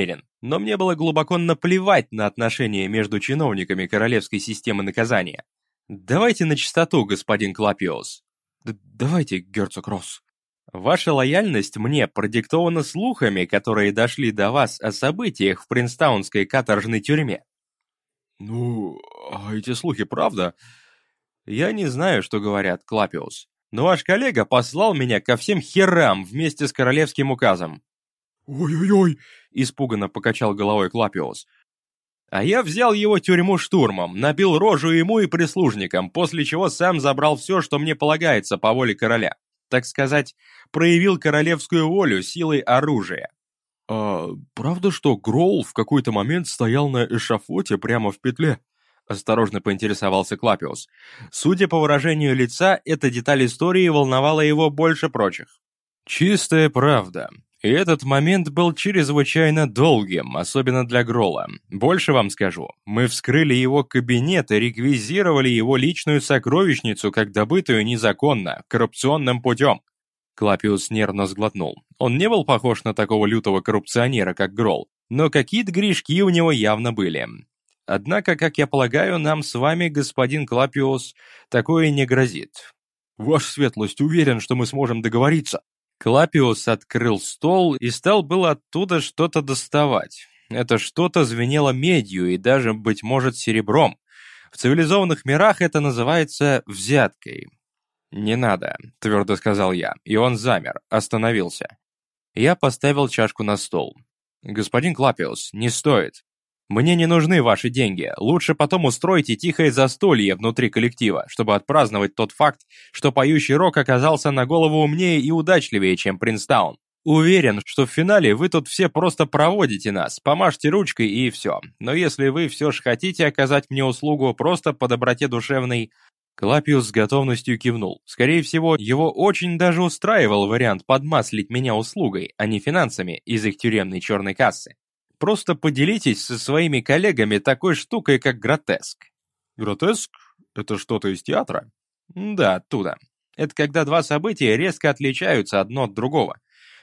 намерен, но мне было глубоко наплевать на отношения между чиновниками королевской системы наказания. Давайте на чистоту, господин Клапиос. давайте, герцог Росс. Ваша лояльность мне продиктована слухами, которые дошли до вас о событиях в Принстаунской каторжной тюрьме. Ну, а эти слухи правда? Я не знаю, что говорят, Клапиус. Но ваш коллега послал меня ко всем херам вместе с королевским указом. «Ой-ой-ой!» — испуганно покачал головой Клапиус. А я взял его тюрьму штурмом, набил рожу ему и прислужникам, после чего сам забрал все, что мне полагается по воле короля. Так сказать, проявил королевскую волю силой оружия. «А правда, что Гроул в какой-то момент стоял на эшафоте прямо в петле?» Осторожно поинтересовался Клапиус. Судя по выражению лица, эта деталь истории волновала его больше прочих. Чистая правда. И этот момент был чрезвычайно долгим, особенно для Грола. Больше вам скажу. Мы вскрыли его кабинет и реквизировали его личную сокровищницу, как добытую незаконно, коррупционным путем. Клапиус нервно сглотнул. Он не был похож на такого лютого коррупционера, как Грол, но какие-то грешки у него явно были. Однако, как я полагаю, нам с вами, господин Клапиус, такое не грозит. Ваша светлость уверен, что мы сможем договориться. Клапиус открыл стол и стал было оттуда что-то доставать. Это что-то звенело медью и даже, быть может, серебром. В цивилизованных мирах это называется взяткой. «Не надо», — твердо сказал я, и он замер, остановился. Я поставил чашку на стол. «Господин Клапиус, не стоит. Мне не нужны ваши деньги. Лучше потом устройте тихое застолье внутри коллектива, чтобы отпраздновать тот факт, что поющий рок оказался на голову умнее и удачливее, чем Принстаун. Уверен, что в финале вы тут все просто проводите нас, помажьте ручкой и все. Но если вы все же хотите оказать мне услугу просто по доброте душевной... Клапиус с готовностью кивнул. Скорее всего, его очень даже устраивал вариант подмаслить меня услугой, а не финансами из их тюремной черной кассы. Просто поделитесь со своими коллегами такой штукой, как гротеск. Гротеск? Это что-то из театра? Да, оттуда. Это когда два события резко отличаются одно от другого.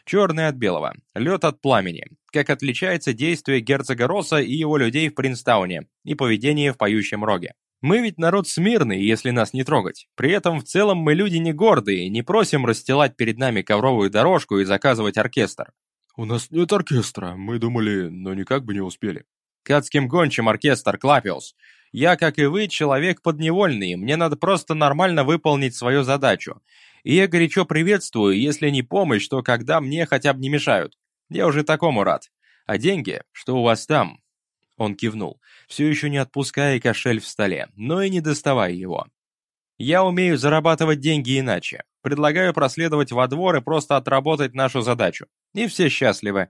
Черный от белого, лед от пламени. Как отличается действие герцога Росса и его людей в Принстауне и поведение в поющем роге. Мы ведь народ смирный, если нас не трогать. При этом в целом мы люди не гордые, не просим расстилать перед нами ковровую дорожку и заказывать оркестр. «У нас нет оркестра, мы думали, но никак бы не успели». «К адским гончим оркестр, Клапиус. Я, как и вы, человек подневольный, мне надо просто нормально выполнить свою задачу. И я горячо приветствую, если не помощь, то когда мне хотя бы не мешают. Я уже такому рад. А деньги, что у вас там?» Он кивнул, все еще не отпуская кошель в столе, но и не доставая его. «Я умею зарабатывать деньги иначе. Предлагаю проследовать во двор и просто отработать нашу задачу. И все счастливы.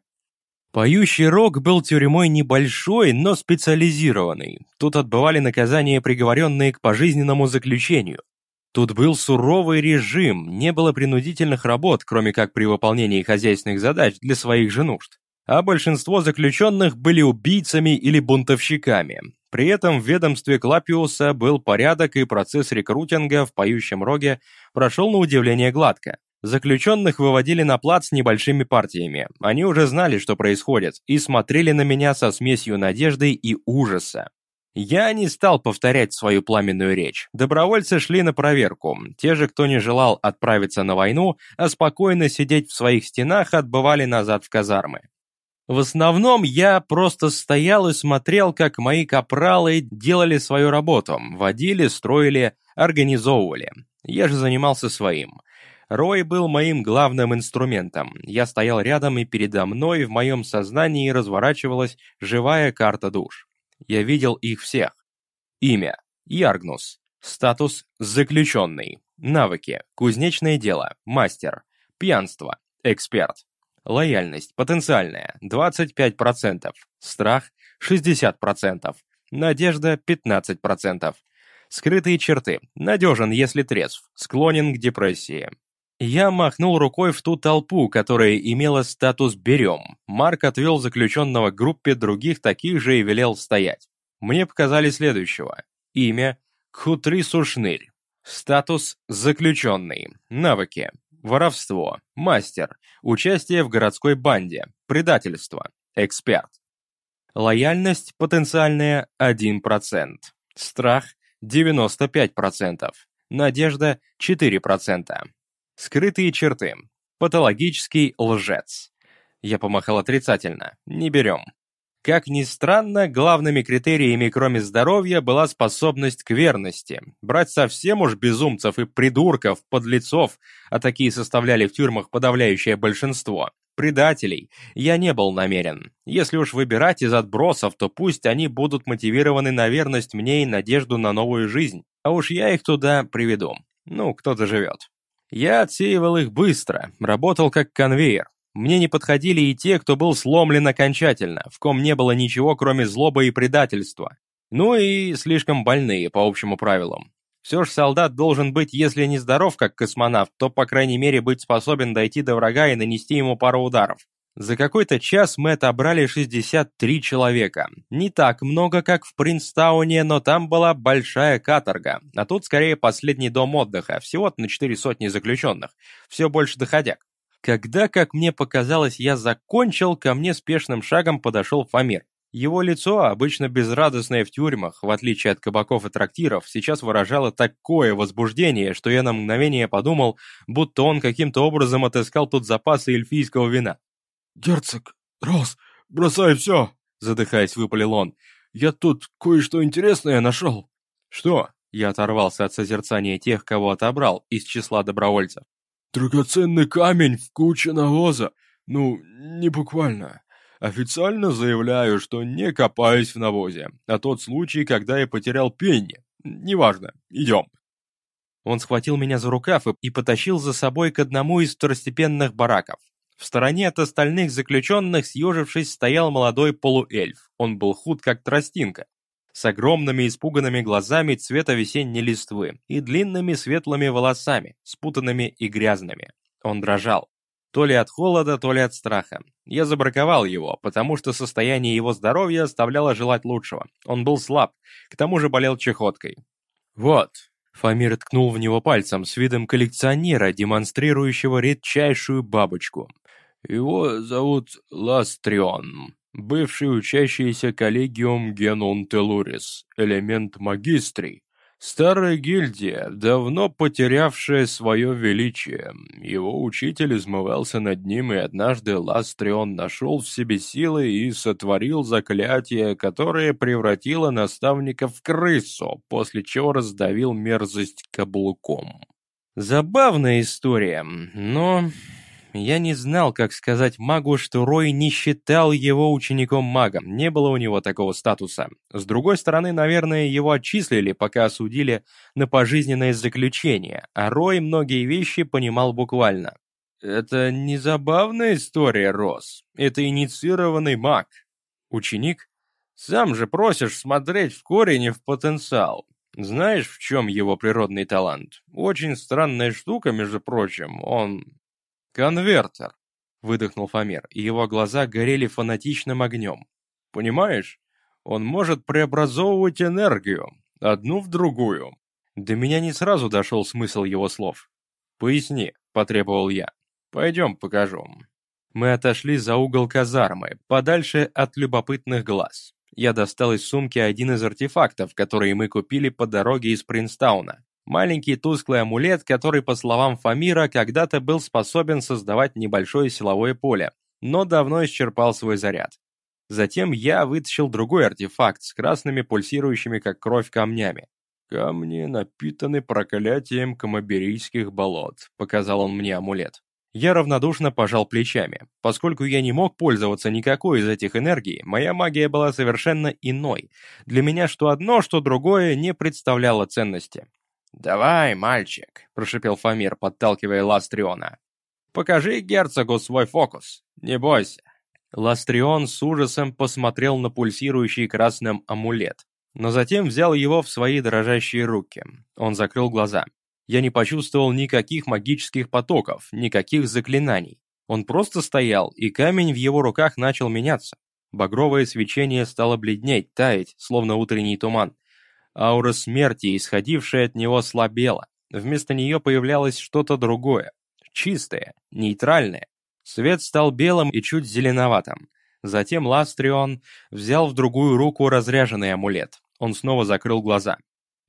Поющий рог был тюрьмой небольшой, но специализированной. Тут отбывали наказания, приговоренные к пожизненному заключению. Тут был суровый режим, не было принудительных работ, кроме как при выполнении хозяйственных задач для своих же нужд. А большинство заключенных были убийцами или бунтовщиками. При этом в ведомстве Клапиуса был порядок и процесс рекрутинга в поющем роге прошел на удивление гладко. Заключенных выводили на плац небольшими партиями. Они уже знали, что происходит, и смотрели на меня со смесью надежды и ужаса. Я не стал повторять свою пламенную речь. Добровольцы шли на проверку. Те же, кто не желал отправиться на войну, а спокойно сидеть в своих стенах, отбывали назад в казармы. В основном я просто стоял и смотрел, как мои капралы делали свою работу, водили, строили, организовывали. Я же занимался своим. Рой был моим главным инструментом. Я стоял рядом, и передо мной в моем сознании разворачивалась живая карта душ. Я видел их всех. Имя – Яргнус. Статус – заключенный. Навыки – кузнечное дело, мастер. Пьянство – эксперт. Лояльность потенциальная – 25%. Страх – 60%. Надежда – 15%. Скрытые черты. Надежен, если трезв. Склонен к депрессии. Я махнул рукой в ту толпу, которая имела статус «берем». Марк отвел заключенного к группе других таких же и велел стоять. Мне показали следующего. Имя – Кхутри Сушнырь. Статус – заключенный. Навыки. Воровство. Мастер. Участие в городской банде. Предательство. эксперт. Лояльность потенциальная 1%. Страх 95%. Надежда 4%. Скрытые черты. Патологический лжец. Я помахал отрицательно. Не берем. Как ни странно, главными критериями, кроме здоровья, была способность к верности. Брать совсем уж безумцев и придурков, подлецов, а такие составляли в тюрьмах подавляющее большинство, предателей, я не был намерен. Если уж выбирать из отбросов, то пусть они будут мотивированы на верность мне и надежду на новую жизнь, а уж я их туда приведу. Ну, кто-то живет. Я отсеивал их быстро, работал как конвейер. Мне не подходили и те, кто был сломлен окончательно, в ком не было ничего, кроме злобы и предательства. Ну и слишком больные, по общему правилам. Все же солдат должен быть, если не здоров, как космонавт, то, по крайней мере, быть способен дойти до врага и нанести ему пару ударов. За какой-то час мы отобрали 63 человека. Не так много, как в Принстауне, но там была большая каторга. А тут скорее последний дом отдыха, всего-то на 4 сотни заключенных. Все больше доходяг. Когда, как мне показалось, я закончил, ко мне спешным шагом подошел Фамир. Его лицо, обычно безрадостное в тюрьмах, в отличие от кабаков и трактиров, сейчас выражало такое возбуждение, что я на мгновение подумал, будто он каким-то образом отыскал тут запасы эльфийского вина. «Герцог, Рос, бросай все!» задыхаясь, выпалил он. «Я тут кое-что интересное нашел». «Что?» Я оторвался от созерцания тех, кого отобрал, из числа добровольцев. Драгоценный камень в куче навоза. Ну, не буквально. Официально заявляю, что не копаюсь в навозе, а тот случай, когда я потерял пенни. Неважно, идем. Он схватил меня за рукав и потащил за собой к одному из второстепенных бараков. В стороне от остальных заключенных, съежившись, стоял молодой полуэльф. Он был худ, как тростинка с огромными испуганными глазами цвета весенней листвы и длинными светлыми волосами, спутанными и грязными. Он дрожал. То ли от холода, то ли от страха. Я забраковал его, потому что состояние его здоровья оставляло желать лучшего. Он был слаб, к тому же болел чехоткой. «Вот», — Фамир ткнул в него пальцем с видом коллекционера, демонстрирующего редчайшую бабочку. «Его зовут Ластрион бывший учащийся коллегиум Генон Телурис, элемент магистрий, старая гильдия, давно потерявшая свое величие. Его учитель измывался над ним, и однажды Ластрион нашел в себе силы и сотворил заклятие, которое превратило наставника в крысу, после чего раздавил мерзость каблуком. Забавная история, но я не знал, как сказать магу, что Рой не считал его учеником-магом, не было у него такого статуса. С другой стороны, наверное, его отчислили, пока осудили на пожизненное заключение, а Рой многие вещи понимал буквально. «Это не забавная история, Рос. Это инициированный маг. Ученик? Сам же просишь смотреть в корень и в потенциал. Знаешь, в чем его природный талант? Очень странная штука, между прочим. Он «Конвертер!» — выдохнул Фомер, и его глаза горели фанатичным огнем. «Понимаешь, он может преобразовывать энергию, одну в другую». До меня не сразу дошел смысл его слов. «Поясни», — потребовал я. «Пойдем покажу». Мы отошли за угол казармы, подальше от любопытных глаз. Я достал из сумки один из артефактов, которые мы купили по дороге из Принстауна. Маленький тусклый амулет, который, по словам Фамира, когда-то был способен создавать небольшое силовое поле, но давно исчерпал свой заряд. Затем я вытащил другой артефакт с красными пульсирующими как кровь камнями. «Камни напитаны проклятием камаберийских болот», — показал он мне амулет. Я равнодушно пожал плечами. Поскольку я не мог пользоваться никакой из этих энергий, моя магия была совершенно иной. Для меня что одно, что другое не представляло ценности. «Давай, мальчик», — прошипел Фамир, подталкивая Ластриона. «Покажи герцогу свой фокус, не бойся». Ластрион с ужасом посмотрел на пульсирующий красным амулет, но затем взял его в свои дрожащие руки. Он закрыл глаза. Я не почувствовал никаких магических потоков, никаких заклинаний. Он просто стоял, и камень в его руках начал меняться. Багровое свечение стало бледнеть, таять, словно утренний туман. Аура смерти, исходившая от него, слабела. Вместо нее появлялось что-то другое. Чистое, нейтральное. Свет стал белым и чуть зеленоватым. Затем Ластрион взял в другую руку разряженный амулет. Он снова закрыл глаза.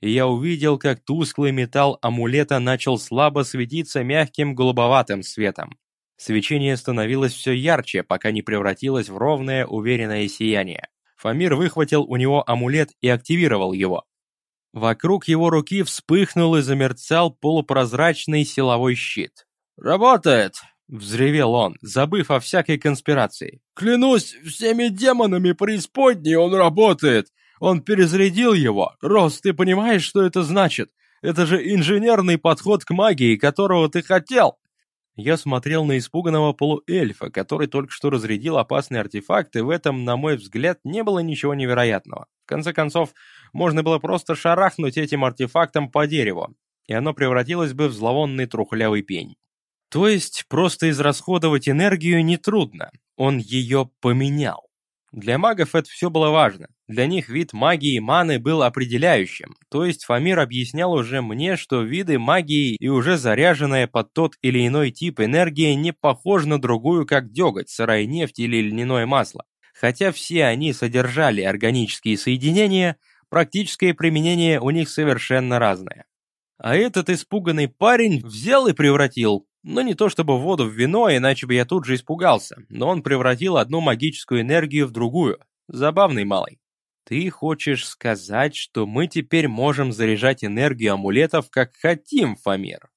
И я увидел, как тусклый металл амулета начал слабо светиться мягким голубоватым светом. Свечение становилось все ярче, пока не превратилось в ровное, уверенное сияние. Фамир выхватил у него амулет и активировал его. Вокруг его руки вспыхнул и замерцал полупрозрачный силовой щит. «Работает!» — взревел он, забыв о всякой конспирации. «Клянусь всеми демонами преисподней, он работает! Он перезарядил его! Рос, ты понимаешь, что это значит? Это же инженерный подход к магии, которого ты хотел!» Я смотрел на испуганного полуэльфа, который только что разрядил опасный артефакт, и в этом, на мой взгляд, не было ничего невероятного. В конце концов, можно было просто шарахнуть этим артефактом по дереву, и оно превратилось бы в зловонный трухлявый пень. То есть, просто израсходовать энергию нетрудно, он ее поменял. Для магов это все было важно. Для них вид магии маны был определяющим. То есть Фамир объяснял уже мне, что виды магии и уже заряженная под тот или иной тип энергия не похожа на другую, как деготь, сырая нефть или льняное масло. Хотя все они содержали органические соединения, практическое применение у них совершенно разное. А этот испуганный парень взял и превратил но не то чтобы воду в вино, иначе бы я тут же испугался. Но он превратил одну магическую энергию в другую. Забавный малый. Ты хочешь сказать, что мы теперь можем заряжать энергию амулетов как хотим, Фамир?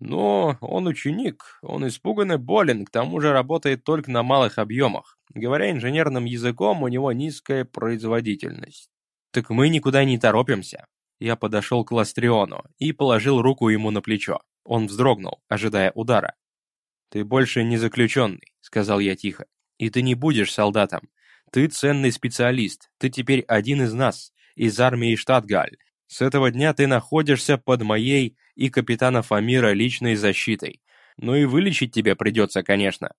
Но он ученик, он испуган и болен, к тому же работает только на малых объемах. Говоря инженерным языком, у него низкая производительность. Так мы никуда не торопимся. Я подошел к Ластриону и положил руку ему на плечо. Он вздрогнул, ожидая удара. «Ты больше не заключенный», — сказал я тихо. «И ты не будешь солдатом. Ты ценный специалист. Ты теперь один из нас, из армии Штатгаль. С этого дня ты находишься под моей и капитана Фамира личной защитой. Ну и вылечить тебя придется, конечно».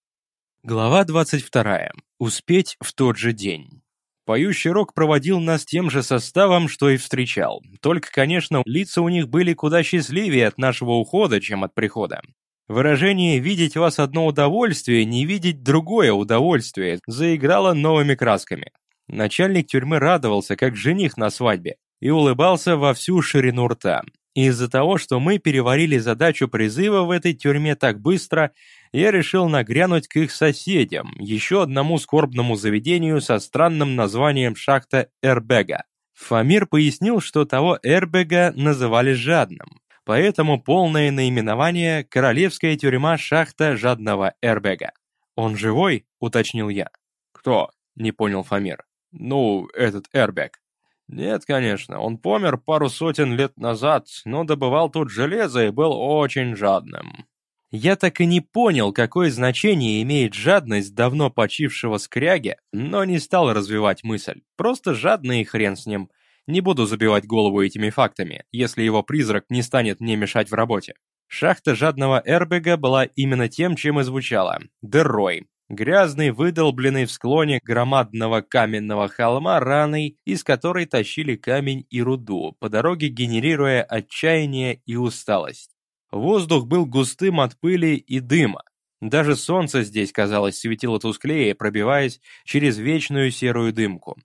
Глава 22. Успеть в тот же день. Поющий рок проводил нас тем же составом, что и встречал. Только, конечно, лица у них были куда счастливее от нашего ухода, чем от прихода. Выражение «видеть вас одно удовольствие, не видеть другое удовольствие» заиграло новыми красками. Начальник тюрьмы радовался, как жених на свадьбе, и улыбался во всю ширину рта. Из-за того, что мы переварили задачу призыва в этой тюрьме так быстро, я решил нагрянуть к их соседям, еще одному скорбному заведению со странным названием шахта Эрбега. Фамир пояснил, что того Эрбега называли жадным, поэтому полное наименование – Королевская тюрьма шахта жадного Эрбега. «Он живой?» – уточнил я. «Кто?» – не понял Фамир. «Ну, этот Эрбег». «Нет, конечно, он помер пару сотен лет назад, но добывал тут железо и был очень жадным. Я так и не понял, какое значение имеет жадность давно почившего скряги, но не стал развивать мысль. Просто жадный и хрен с ним. Не буду забивать голову этими фактами, если его призрак не станет мне мешать в работе. Шахта жадного Эрбега была именно тем, чем и звучала – дырой. Грязный, выдолбленный в склоне громадного каменного холма раной, из которой тащили камень и руду, по дороге генерируя отчаяние и усталость. Воздух был густым от пыли и дыма. Даже солнце здесь, казалось, светило тусклее, пробиваясь через вечную серую дымку.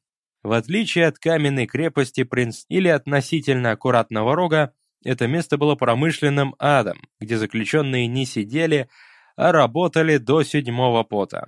В отличие от каменной крепости Принц или относительно аккуратного рога, это место было промышленным адом, где заключенные не сидели, а работали до седьмого пота.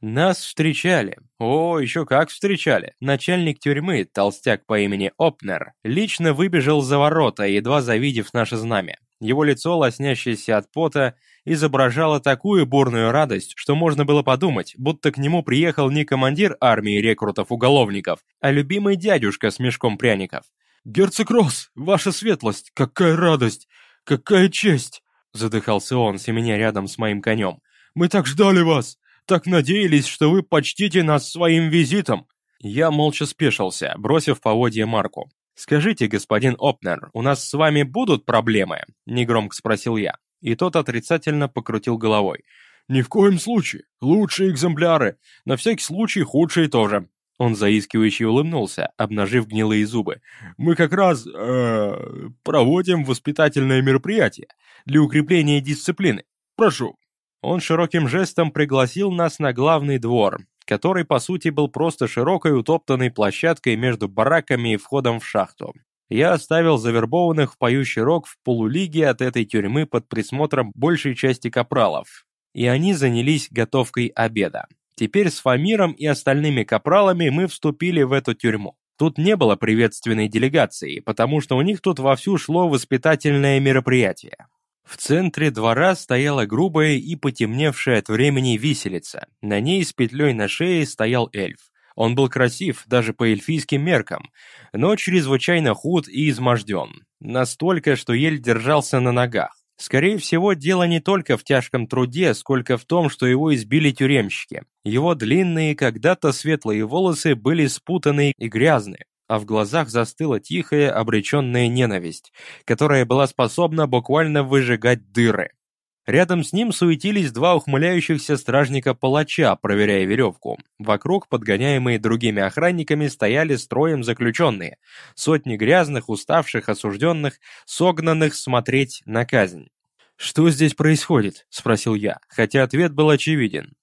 Нас встречали. О, еще как встречали. Начальник тюрьмы, толстяк по имени Опнер, лично выбежал за ворота, едва завидев наше знамя. Его лицо, лоснящееся от пота, изображало такую бурную радость, что можно было подумать, будто к нему приехал не командир армии рекрутов-уголовников, а любимый дядюшка с мешком пряников. «Герцог Росс, ваша светлость, какая радость! Какая честь!» Задыхался он, семеня рядом с моим конем. «Мы так ждали вас! Так надеялись, что вы почтите нас своим визитом!» Я молча спешился, бросив поводье Марку. «Скажите, господин Опнер, у нас с вами будут проблемы?» – негромко спросил я. И тот отрицательно покрутил головой. «Ни в коем случае. Лучшие экземпляры. На всякий случай худшие тоже». Он заискивающе улыбнулся, обнажив гнилые зубы. «Мы как раз э, проводим воспитательное мероприятие для укрепления дисциплины. Прошу». Он широким жестом пригласил нас на главный двор, который по сути был просто широкой утоптанной площадкой между бараками и входом в шахту. Я оставил завербованных в поющий рог в полулиге от этой тюрьмы под присмотром большей части капралов, и они занялись готовкой обеда. Теперь с Фамиром и остальными капралами мы вступили в эту тюрьму. Тут не было приветственной делегации, потому что у них тут вовсю шло воспитательное мероприятие. В центре двора стояла грубая и потемневшая от времени виселица. На ней с петлей на шее стоял эльф. Он был красив, даже по эльфийским меркам, но чрезвычайно худ и изможден. Настолько, что ель держался на ногах. Скорее всего, дело не только в тяжком труде, сколько в том, что его избили тюремщики. Его длинные, когда-то светлые волосы были спутаны и грязны а в глазах застыла тихая, обреченная ненависть, которая была способна буквально выжигать дыры. Рядом с ним суетились два ухмыляющихся стражника-палача, проверяя веревку. Вокруг, подгоняемые другими охранниками, стояли строем заключенные. Сотни грязных, уставших, осужденных, согнанных смотреть на казнь. «Что здесь происходит?» – спросил я, хотя ответ был очевиден.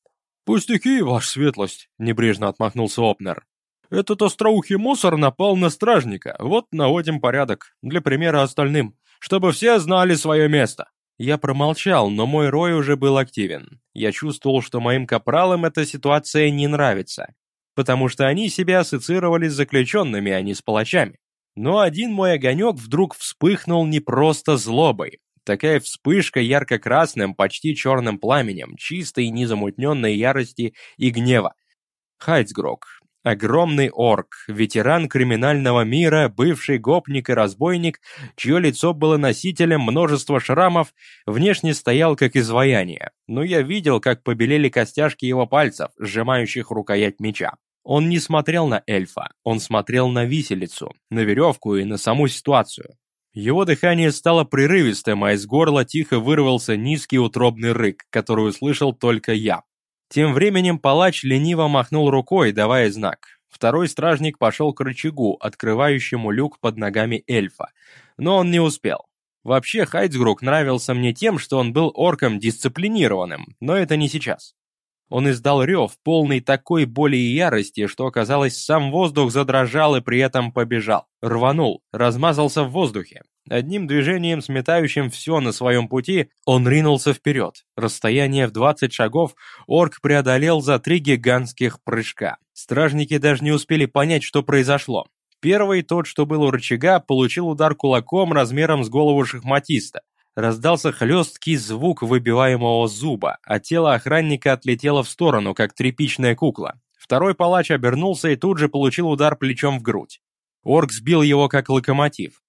«Пустяки, ваша светлость», – небрежно отмахнулся Опнер. Этот остроухий мусор напал на стражника. Вот наводим порядок, для примера остальным, чтобы все знали свое место. Я промолчал, но мой рой уже был активен. Я чувствовал, что моим капралам эта ситуация не нравится, потому что они себя ассоциировали с заключенными, а не с палачами. Но один мой огонек вдруг вспыхнул не просто злобой. Такая вспышка ярко-красным, почти черным пламенем, чистой незамутненной ярости и гнева. Хайцгрок, Огромный орк, ветеран криминального мира, бывший гопник и разбойник, чье лицо было носителем множества шрамов, внешне стоял как изваяние, но я видел, как побелели костяшки его пальцев, сжимающих рукоять меча. Он не смотрел на эльфа, он смотрел на виселицу, на веревку и на саму ситуацию. Его дыхание стало прерывистым, а из горла тихо вырвался низкий утробный рык, который услышал только я. Тем временем палач лениво махнул рукой, давая знак. Второй стражник пошел к рычагу, открывающему люк под ногами эльфа. Но он не успел. Вообще, Хайцгрук нравился мне тем, что он был орком дисциплинированным, но это не сейчас. Он издал рев, полный такой боли и ярости, что, казалось, сам воздух задрожал и при этом побежал. Рванул, размазался в воздухе. Одним движением, сметающим все на своем пути, он ринулся вперед. Расстояние в 20 шагов орк преодолел за три гигантских прыжка. Стражники даже не успели понять, что произошло. Первый, тот, что был у рычага, получил удар кулаком размером с голову шахматиста. Раздался хлесткий звук выбиваемого зуба, а тело охранника отлетело в сторону, как тряпичная кукла. Второй палач обернулся и тут же получил удар плечом в грудь. Орк сбил его как локомотив.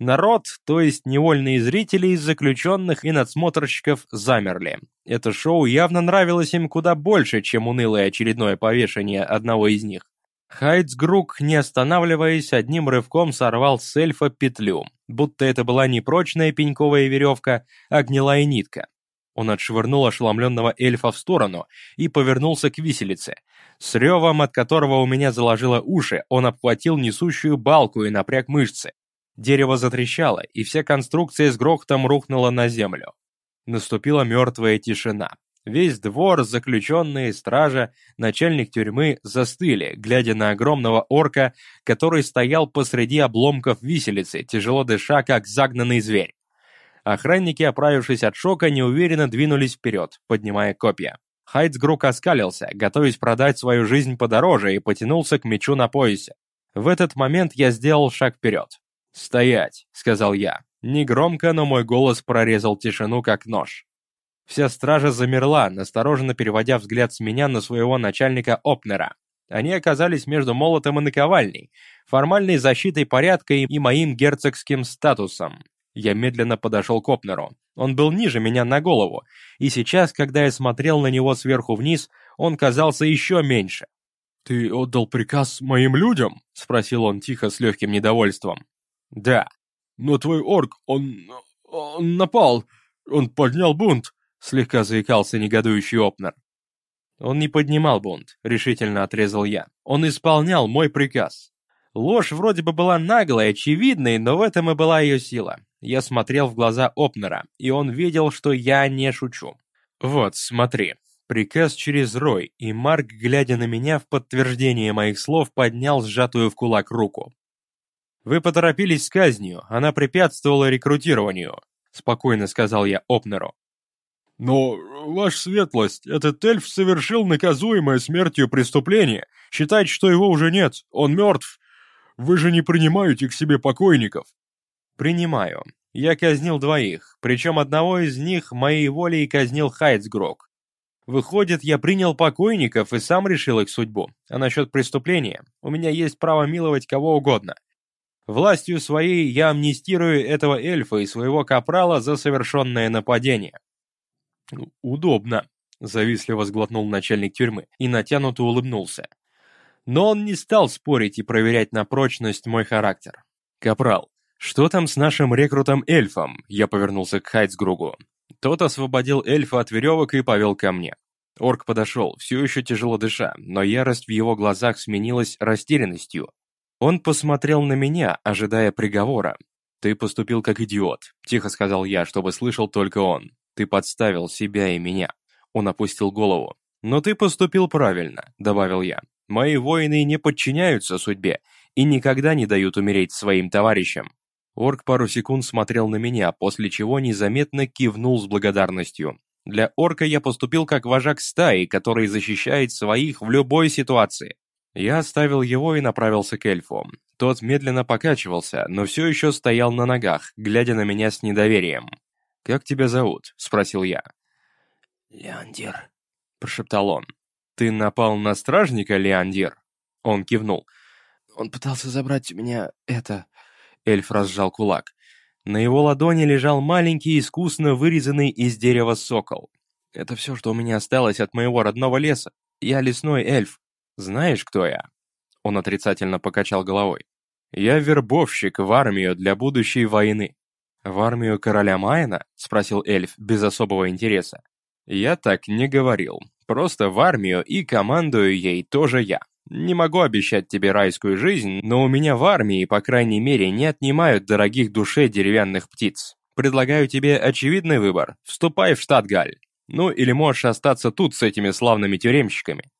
Народ, то есть невольные зрители из заключенных и надсмотрщиков, замерли. Это шоу явно нравилось им куда больше, чем унылое очередное повешение одного из них. Хайцгрук, не останавливаясь, одним рывком сорвал с эльфа петлю, будто это была не прочная пеньковая веревка, а гнилая нитка. Он отшвырнул ошеломленного эльфа в сторону и повернулся к виселице. С ревом, от которого у меня заложило уши, он обхватил несущую балку и напряг мышцы. Дерево затрещало, и вся конструкция с грохотом рухнула на землю. Наступила мертвая тишина. Весь двор, заключенные, стража, начальник тюрьмы застыли, глядя на огромного орка, который стоял посреди обломков виселицы, тяжело дыша, как загнанный зверь. Охранники, оправившись от шока, неуверенно двинулись вперед, поднимая копья. Хайцгрук оскалился, готовясь продать свою жизнь подороже, и потянулся к мечу на поясе. В этот момент я сделал шаг вперед. «Стоять!» — сказал я. Негромко, но мой голос прорезал тишину, как нож. Вся стража замерла, настороженно переводя взгляд с меня на своего начальника Опнера. Они оказались между молотом и наковальней, формальной защитой порядка и моим герцогским статусом. Я медленно подошел к Опнеру. Он был ниже меня на голову, и сейчас, когда я смотрел на него сверху вниз, он казался еще меньше. «Ты отдал приказ моим людям?» — спросил он тихо с легким недовольством. «Да». «Но твой орк, он... он напал, он поднял бунт», — слегка заикался негодующий Опнер. «Он не поднимал бунт», — решительно отрезал я. «Он исполнял мой приказ». Ложь вроде бы была наглой, очевидной, но в этом и была ее сила. Я смотрел в глаза Опнера, и он видел, что я не шучу. «Вот, смотри», Приказ через Рой, и Марк, глядя на меня в подтверждение моих слов, поднял сжатую в кулак руку. «Вы поторопились с казнью, она препятствовала рекрутированию», спокойно сказал я Опнеру. «Но, ваша светлость, этот эльф совершил наказуемое смертью преступление. Считайте, что его уже нет, он мертв. Вы же не принимаете к себе покойников». «Принимаю. Я казнил двоих, причем одного из них моей волей казнил Хайцгрок. Выходит, я принял покойников и сам решил их судьбу. А насчет преступления, у меня есть право миловать кого угодно. Властью своей я амнистирую этого эльфа и своего капрала за совершенное нападение. Удобно, завистливо сглотнул начальник тюрьмы и натянуто улыбнулся. Но он не стал спорить и проверять на прочность мой характер. «Капрал, что там с нашим рекрутом-эльфом?» Я повернулся к Хайцгругу. Тот освободил эльфа от веревок и повел ко мне. Орк подошел, все еще тяжело дыша, но ярость в его глазах сменилась растерянностью. Он посмотрел на меня, ожидая приговора. «Ты поступил как идиот», — тихо сказал я, чтобы слышал только он. «Ты подставил себя и меня». Он опустил голову. «Но ты поступил правильно», — добавил я. «Мои воины не подчиняются судьбе и никогда не дают умереть своим товарищам». Орк пару секунд смотрел на меня, после чего незаметно кивнул с благодарностью. Для орка я поступил как вожак стаи, который защищает своих в любой ситуации. Я оставил его и направился к эльфу. Тот медленно покачивался, но все еще стоял на ногах, глядя на меня с недоверием. «Как тебя зовут?» — спросил я. «Леандир», — прошептал он. «Ты напал на стражника, Леандир?» Он кивнул. «Он пытался забрать у меня это...» Эльф разжал кулак. На его ладони лежал маленький, искусно вырезанный из дерева сокол. «Это все, что у меня осталось от моего родного леса. Я лесной эльф. «Знаешь, кто я?» Он отрицательно покачал головой. «Я вербовщик в армию для будущей войны». «В армию короля Майна?» — спросил эльф без особого интереса. «Я так не говорил. Просто в армию и командую ей тоже я. Не могу обещать тебе райскую жизнь, но у меня в армии, по крайней мере, не отнимают дорогих душе деревянных птиц. Предлагаю тебе очевидный выбор. Вступай в штат Галь. Ну или можешь остаться тут с этими славными тюремщиками.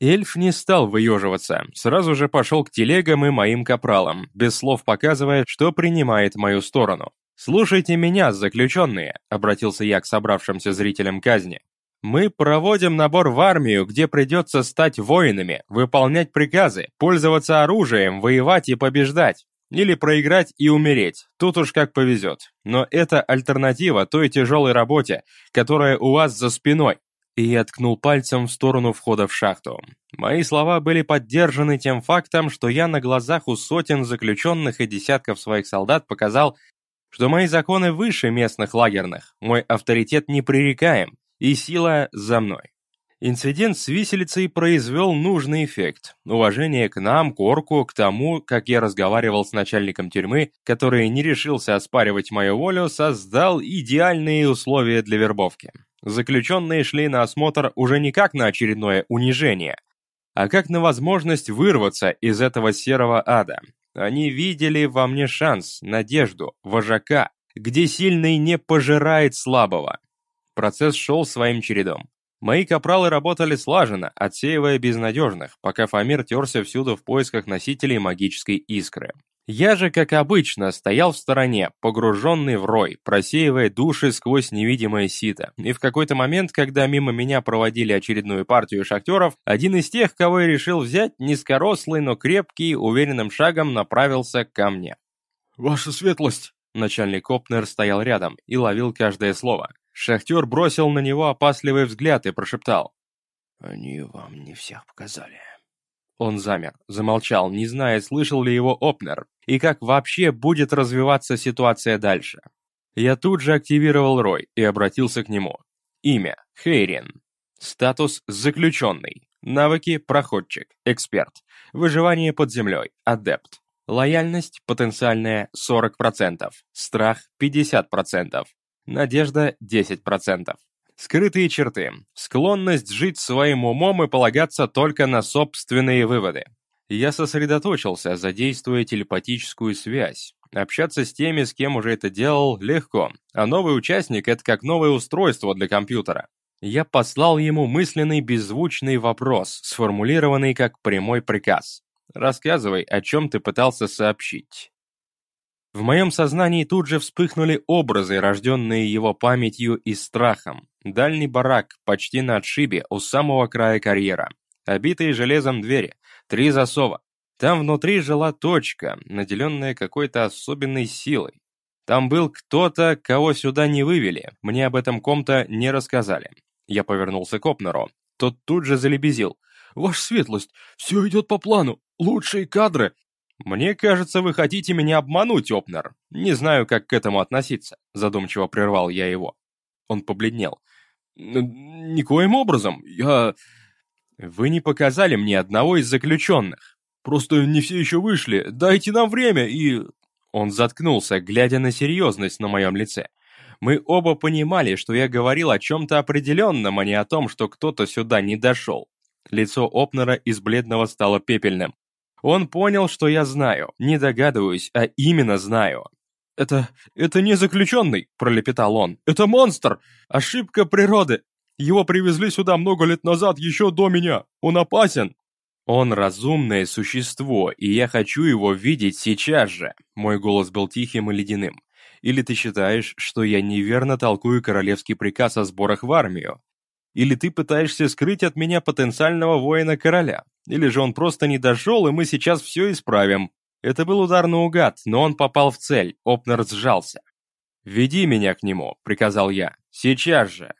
Эльф не стал выеживаться, сразу же пошел к телегам и моим капралам, без слов показывая, что принимает мою сторону. «Слушайте меня, заключенные», — обратился я к собравшимся зрителям казни. «Мы проводим набор в армию, где придется стать воинами, выполнять приказы, пользоваться оружием, воевать и побеждать. Или проиграть и умереть, тут уж как повезет. Но это альтернатива той тяжелой работе, которая у вас за спиной, и я ткнул пальцем в сторону входа в шахту. Мои слова были поддержаны тем фактом, что я на глазах у сотен заключенных и десятков своих солдат показал, что мои законы выше местных лагерных, мой авторитет непререкаем, и сила за мной. Инцидент с виселицей произвел нужный эффект. Уважение к нам, к орку, к тому, как я разговаривал с начальником тюрьмы, который не решился оспаривать мою волю, создал идеальные условия для вербовки. Заключенные шли на осмотр уже не как на очередное унижение, а как на возможность вырваться из этого серого ада. Они видели во мне шанс, надежду, вожака, где сильный не пожирает слабого. Процесс шел своим чередом. Мои капралы работали слаженно, отсеивая безнадежных, пока Фамир терся всюду в поисках носителей магической искры. Я же, как обычно, стоял в стороне, погруженный в рой, просеивая души сквозь невидимое сито. И в какой-то момент, когда мимо меня проводили очередную партию шахтеров, один из тех, кого я решил взять, низкорослый, но крепкий, уверенным шагом направился ко мне. «Ваша светлость!» Начальник Опнер стоял рядом и ловил каждое слово. Шахтер бросил на него опасливый взгляд и прошептал. «Они вам не всех показали». Он замер, замолчал, не зная, слышал ли его Опнер, и как вообще будет развиваться ситуация дальше. Я тут же активировал Рой и обратился к нему. Имя – Хейрин. Статус – заключенный. Навыки – проходчик, эксперт. Выживание под землей – адепт. Лояльность потенциальная 40%, страх 50%, надежда 10%. Скрытые черты. Склонность жить своим умом и полагаться только на собственные выводы. Я сосредоточился, задействуя телепатическую связь. Общаться с теми, с кем уже это делал, легко, а новый участник — это как новое устройство для компьютера. Я послал ему мысленный беззвучный вопрос, сформулированный как прямой приказ. «Рассказывай, о чем ты пытался сообщить». В моем сознании тут же вспыхнули образы, рожденные его памятью и страхом. Дальний барак, почти на отшибе, у самого края карьера. Обитые железом двери, три засова. Там внутри жила точка, наделенная какой-то особенной силой. Там был кто-то, кого сюда не вывели, мне об этом ком-то не рассказали. Я повернулся к Опнеру. Тот тут же залебезил. «Ваша светлость, все идет по плану, лучшие кадры, «Мне кажется, вы хотите меня обмануть, Опнер. Не знаю, как к этому относиться», — задумчиво прервал я его. Он побледнел. «Никоим образом. Я...» «Вы не показали мне одного из заключенных. Просто не все еще вышли. Дайте нам время и...» Он заткнулся, глядя на серьезность на моем лице. Мы оба понимали, что я говорил о чем-то определенном, а не о том, что кто-то сюда не дошел. Лицо Опнера из бледного стало пепельным. Он понял, что я знаю, не догадываюсь, а именно знаю. «Это... это не заключенный», — пролепетал он. «Это монстр! Ошибка природы! Его привезли сюда много лет назад, еще до меня! Он опасен!» «Он разумное существо, и я хочу его видеть сейчас же!» Мой голос был тихим и ледяным. «Или ты считаешь, что я неверно толкую королевский приказ о сборах в армию? Или ты пытаешься скрыть от меня потенциального воина короля? Или же он просто не дошел, и мы сейчас все исправим? Это был удар наугад, но он попал в цель, Опнер сжался. «Веди меня к нему», — приказал я. «Сейчас же».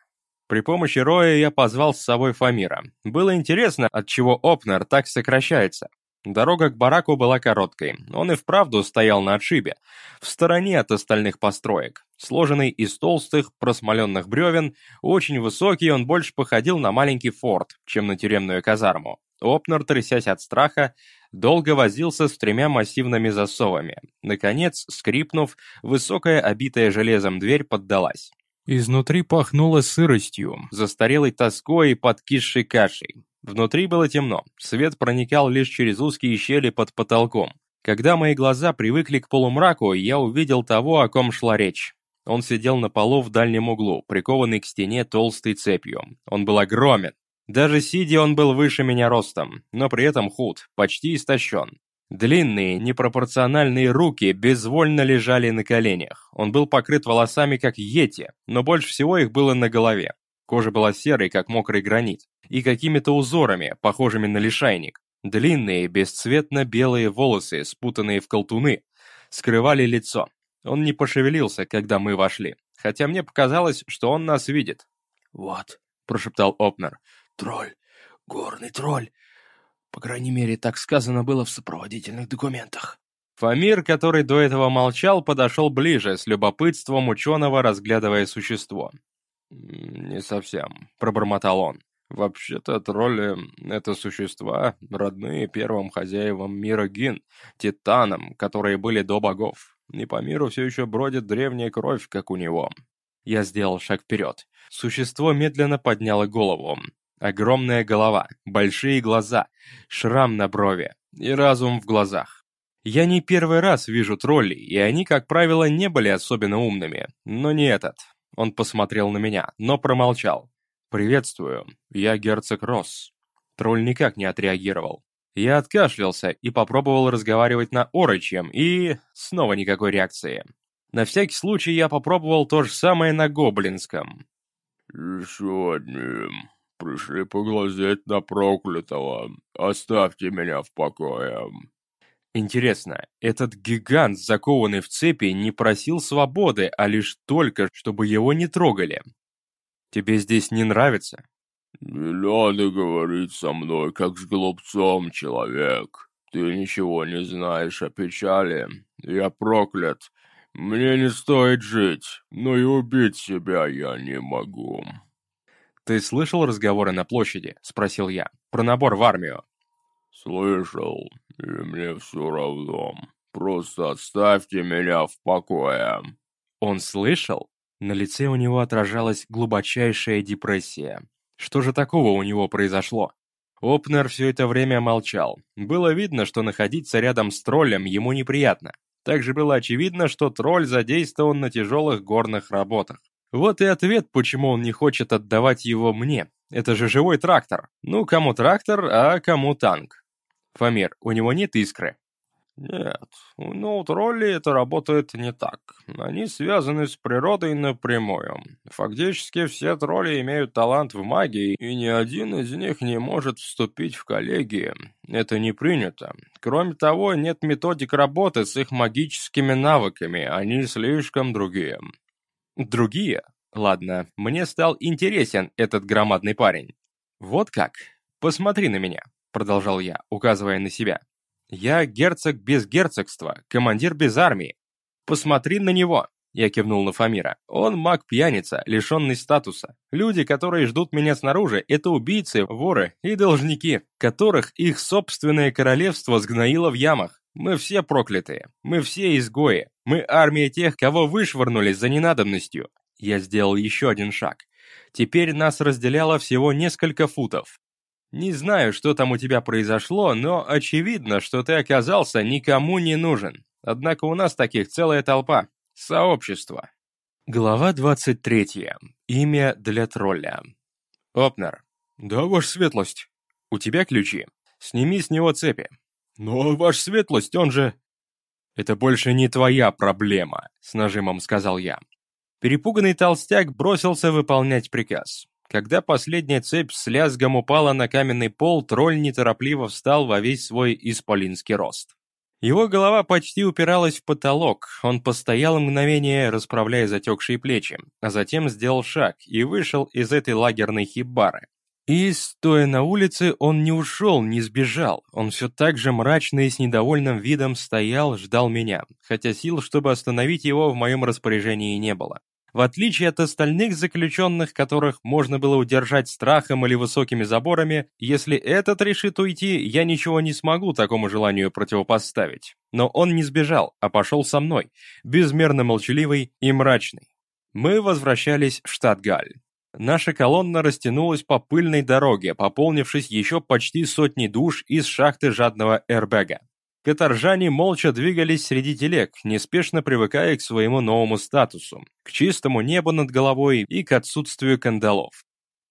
При помощи Роя я позвал с собой Фамира. Было интересно, от чего Опнер так сокращается. Дорога к бараку была короткой. Он и вправду стоял на отшибе, в стороне от остальных построек. Сложенный из толстых, просмоленных бревен, очень высокий, он больше походил на маленький форт, чем на тюремную казарму. Опнер, трясясь от страха, долго возился с тремя массивными засовами. Наконец, скрипнув, высокая, обитая железом дверь поддалась. Изнутри пахнуло сыростью, застарелой тоской и подкисшей кашей. Внутри было темно, свет проникал лишь через узкие щели под потолком. Когда мои глаза привыкли к полумраку, я увидел того, о ком шла речь. Он сидел на полу в дальнем углу, прикованный к стене толстой цепью. Он был огромен. Даже сидя он был выше меня ростом, но при этом худ, почти истощен. Длинные, непропорциональные руки безвольно лежали на коленях. Он был покрыт волосами, как йети, но больше всего их было на голове. Кожа была серой, как мокрый гранит, и какими-то узорами, похожими на лишайник. Длинные, бесцветно-белые волосы, спутанные в колтуны, скрывали лицо. Он не пошевелился, когда мы вошли, хотя мне показалось, что он нас видит. «Вот», — прошептал Опнер, — «тролль, горный тролль. По крайней мере, так сказано было в сопроводительных документах». Фамир, который до этого молчал, подошел ближе, с любопытством ученого разглядывая существо. «Не совсем», — пробормотал он. «Вообще-то тролли — это существа, родные первым хозяевам мира Гин, титанам, которые были до богов. И по миру все еще бродит древняя кровь, как у него». Я сделал шаг вперед. Существо медленно подняло голову. Огромная голова, большие глаза, шрам на брови и разум в глазах. Я не первый раз вижу троллей, и они, как правило, не были особенно умными, но не этот. Он посмотрел на меня, но промолчал. «Приветствую, я герцог Росс». Тролль никак не отреагировал. Я откашлялся и попробовал разговаривать на орочьем, и... снова никакой реакции. На всякий случай я попробовал то же самое на гоблинском. «Еще одним. Пришли поглазеть на проклятого. Оставьте меня в покое». Интересно, этот гигант, закованный в цепи, не просил свободы, а лишь только, чтобы его не трогали. Тебе здесь не нравится? Не надо говорить со мной, как с глупцом, человек. Ты ничего не знаешь о печали. Я проклят. Мне не стоит жить, но и убить себя я не могу. Ты слышал разговоры на площади? Спросил я. Про набор в армию. Слышал, и мне все равно. Просто оставьте меня в покое. Он слышал? На лице у него отражалась глубочайшая депрессия. Что же такого у него произошло? Опнер все это время молчал. Было видно, что находиться рядом с троллем ему неприятно. Также было очевидно, что тролль задействован на тяжелых горных работах. Вот и ответ, почему он не хочет отдавать его мне. Это же живой трактор. Ну, кому трактор, а кому танк. Фамир, у него нет искры? Нет, у троллей это работает не так. Они связаны с природой напрямую. Фактически все тролли имеют талант в магии, и ни один из них не может вступить в коллегии. Это не принято. Кроме того, нет методик работы с их магическими навыками, они слишком другие. Другие? Ладно, мне стал интересен этот громадный парень. Вот как? Посмотри на меня, продолжал я, указывая на себя. Я герцог без герцогства, командир без армии. Посмотри на него!» Я кивнул на Фамира. «Он маг-пьяница, лишенный статуса. Люди, которые ждут меня снаружи, это убийцы, воры и должники, которых их собственное королевство сгноило в ямах. Мы все проклятые, мы все изгои, мы армия тех, кого вышвырнули за ненадобностью». Я сделал еще один шаг. Теперь нас разделяло всего несколько футов. Не знаю, что там у тебя произошло, но очевидно, что ты оказался никому не нужен. Однако у нас таких целая толпа. Сообщество. Глава 23. Имя для тролля. Опнер. Да, ваша светлость. У тебя ключи. Сними с него цепи. Но, ваша светлость, он же... Это больше не твоя проблема, с нажимом сказал я. Перепуганный толстяк бросился выполнять приказ. Когда последняя цепь с лязгом упала на каменный пол, тролль неторопливо встал во весь свой исполинский рост. Его голова почти упиралась в потолок, он постоял мгновение, расправляя затекшие плечи, а затем сделал шаг и вышел из этой лагерной хибары. И, стоя на улице, он не ушел, не сбежал, он все так же мрачно и с недовольным видом стоял, ждал меня, хотя сил, чтобы остановить его, в моем распоряжении не было. В отличие от остальных заключенных, которых можно было удержать страхом или высокими заборами, если этот решит уйти, я ничего не смогу такому желанию противопоставить. Но он не сбежал, а пошел со мной, безмерно молчаливый и мрачный. Мы возвращались в штат Галь. Наша колонна растянулась по пыльной дороге, пополнившись еще почти сотней душ из шахты жадного Эрбега. Каторжане молча двигались среди телег, неспешно привыкая к своему новому статусу, к чистому небу над головой и к отсутствию кандалов.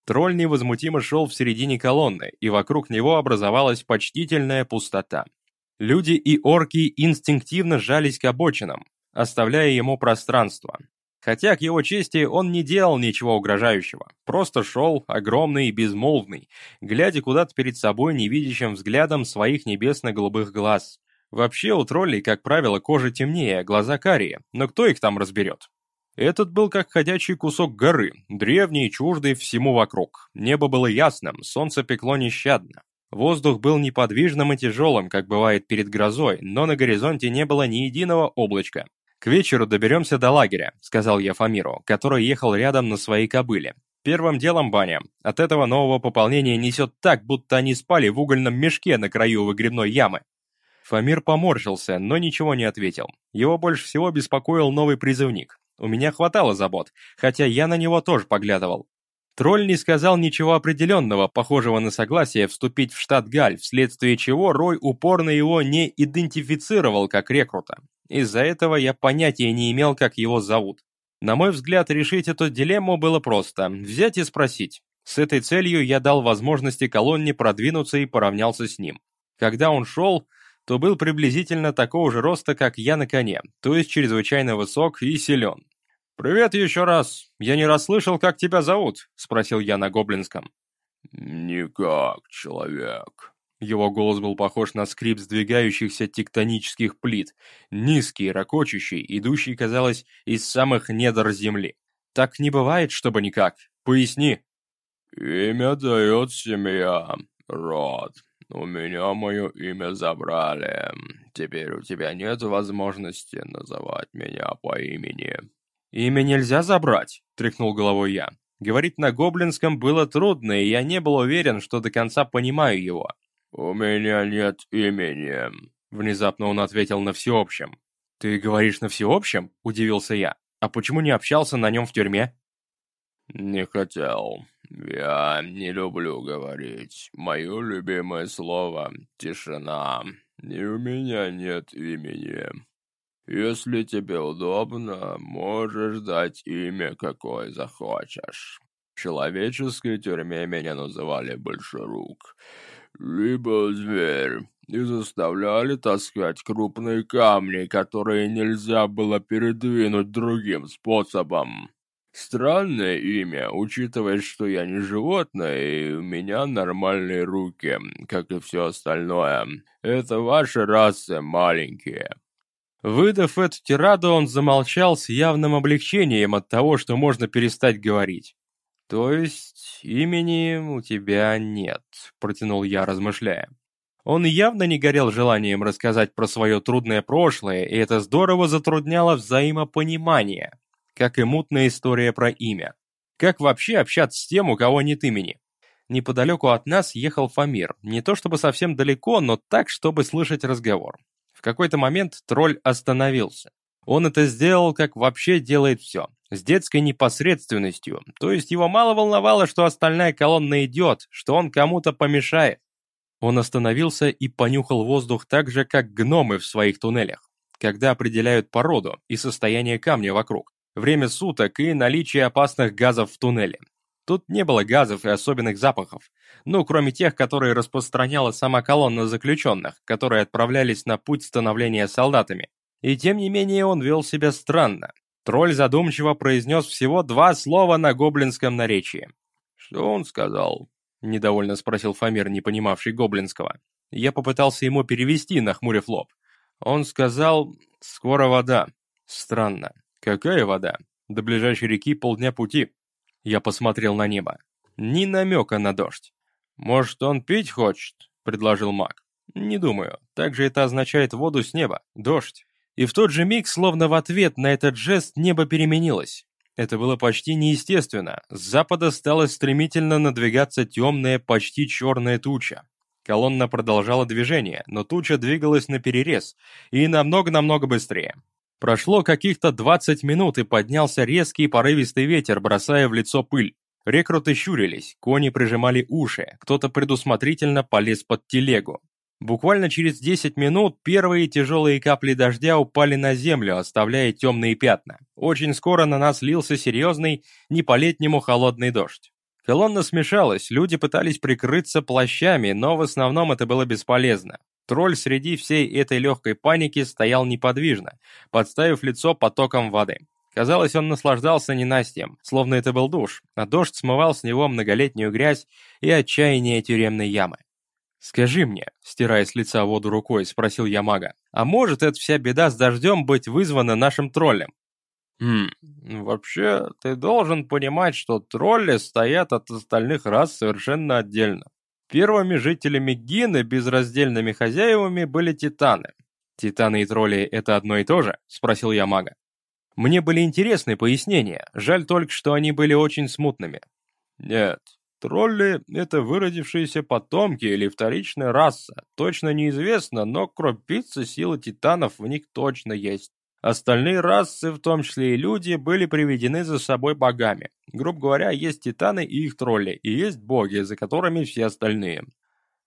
Тролль невозмутимо шел в середине колонны, и вокруг него образовалась почтительная пустота. Люди и орки инстинктивно сжались к обочинам, оставляя ему пространство. Хотя, к его чести, он не делал ничего угрожающего, просто шел, огромный и безмолвный, глядя куда-то перед собой невидящим взглядом своих небесно-голубых глаз. Вообще у троллей, как правило, кожа темнее, глаза карие, но кто их там разберет? Этот был как ходячий кусок горы, древний и чуждый всему вокруг. Небо было ясным, солнце пекло нещадно. Воздух был неподвижным и тяжелым, как бывает перед грозой, но на горизонте не было ни единого облачка. «К вечеру доберемся до лагеря», — сказал я Фамиру, который ехал рядом на своей кобыле. «Первым делом баня. От этого нового пополнения несет так, будто они спали в угольном мешке на краю выгребной ямы. Фамир поморщился, но ничего не ответил. Его больше всего беспокоил новый призывник. У меня хватало забот, хотя я на него тоже поглядывал. Тролль не сказал ничего определенного, похожего на согласие вступить в штат Галь, вследствие чего Рой упорно его не идентифицировал как рекрута. Из-за этого я понятия не имел, как его зовут. На мой взгляд, решить эту дилемму было просто – взять и спросить. С этой целью я дал возможности колонне продвинуться и поравнялся с ним. Когда он шел, то был приблизительно такого же роста, как я на коне, то есть чрезвычайно высок и силен. «Привет еще раз. Я не расслышал, как тебя зовут?» — спросил я на гоблинском. «Никак, человек». Его голос был похож на скрип сдвигающихся тектонических плит, низкий, ракочущий, идущий, казалось, из самых недр земли. «Так не бывает, чтобы никак. Поясни». «Имя дает семья, род, «У меня мое имя забрали. Теперь у тебя нет возможности называть меня по имени». «Имя нельзя забрать», — тряхнул головой я. Говорить на гоблинском было трудно, и я не был уверен, что до конца понимаю его. «У меня нет имени», — внезапно он ответил на всеобщем. «Ты говоришь на всеобщем?» — удивился я. «А почему не общался на нем в тюрьме?» «Не хотел. Я не люблю говорить. Мое любимое слово — тишина. И у меня нет имени». Если тебе удобно, можешь дать имя, какое захочешь. В человеческой тюрьме меня называли Большерук, либо Зверь, и заставляли таскать крупные камни, которые нельзя было передвинуть другим способом. Странное имя, учитывая, что я не животное, и у меня нормальные руки, как и все остальное. Это ваши расы маленькие. Выдав эту тираду, он замолчал с явным облегчением от того, что можно перестать говорить. «То есть имени у тебя нет», — протянул я, размышляя. Он явно не горел желанием рассказать про свое трудное прошлое, и это здорово затрудняло взаимопонимание, как и мутная история про имя. Как вообще общаться с тем, у кого нет имени? Неподалеку от нас ехал Фамир, не то чтобы совсем далеко, но так, чтобы слышать разговор какой-то момент тролль остановился. Он это сделал, как вообще делает все, с детской непосредственностью, то есть его мало волновало, что остальная колонна идет, что он кому-то помешает. Он остановился и понюхал воздух так же, как гномы в своих туннелях, когда определяют породу и состояние камня вокруг, время суток и наличие опасных газов в туннеле. Тут не было газов и особенных запахов, ну, кроме тех, которые распространяла сама колонна заключенных, которые отправлялись на путь становления солдатами. И тем не менее он вел себя странно. Тролль задумчиво произнес всего два слова на гоблинском наречии. «Что он сказал?» – недовольно спросил Фамир, не понимавший гоблинского. Я попытался ему перевести, нахмурив лоб. Он сказал «Скоро вода». Странно. Какая вода? До ближайшей реки полдня пути. Я посмотрел на небо. Ни намека на дождь. «Может, он пить хочет?» — предложил маг. «Не думаю. Также это означает воду с неба, дождь». И в тот же миг, словно в ответ на этот жест, небо переменилось. Это было почти неестественно. С запада стала стремительно надвигаться темная, почти черная туча. Колонна продолжала движение, но туча двигалась на перерез и намного-намного быстрее. Прошло каких-то 20 минут и поднялся резкий порывистый ветер, бросая в лицо пыль. Рекруты щурились, кони прижимали уши, кто-то предусмотрительно полез под телегу. Буквально через 10 минут первые тяжелые капли дождя упали на землю, оставляя темные пятна. Очень скоро на нас лился серьезный, не по-летнему холодный дождь. Колонна смешалась, люди пытались прикрыться плащами, но в основном это было бесполезно. Тролль среди всей этой легкой паники стоял неподвижно, подставив лицо потоком воды. Казалось, он наслаждался ненастьем, словно это был душ, а дождь смывал с него многолетнюю грязь и отчаяние тюремной ямы. «Скажи мне», — стирая с лица воду рукой, спросил я мага, «а может эта вся беда с дождем быть вызвана нашим троллем?» «Хм, вообще, ты должен понимать, что тролли стоят от остальных рас совершенно отдельно. Первыми жителями Гины, безраздельными хозяевами, были титаны. «Титаны и тролли — это одно и то же?» — спросил я мага. Мне были интересны пояснения, жаль только, что они были очень смутными. Нет, тролли — это выродившиеся потомки или вторичная раса. Точно неизвестно, но крупица силы титанов в них точно есть. Остальные расы, в том числе и люди, были приведены за собой богами. Грубо говоря, есть титаны и их тролли, и есть боги, за которыми все остальные.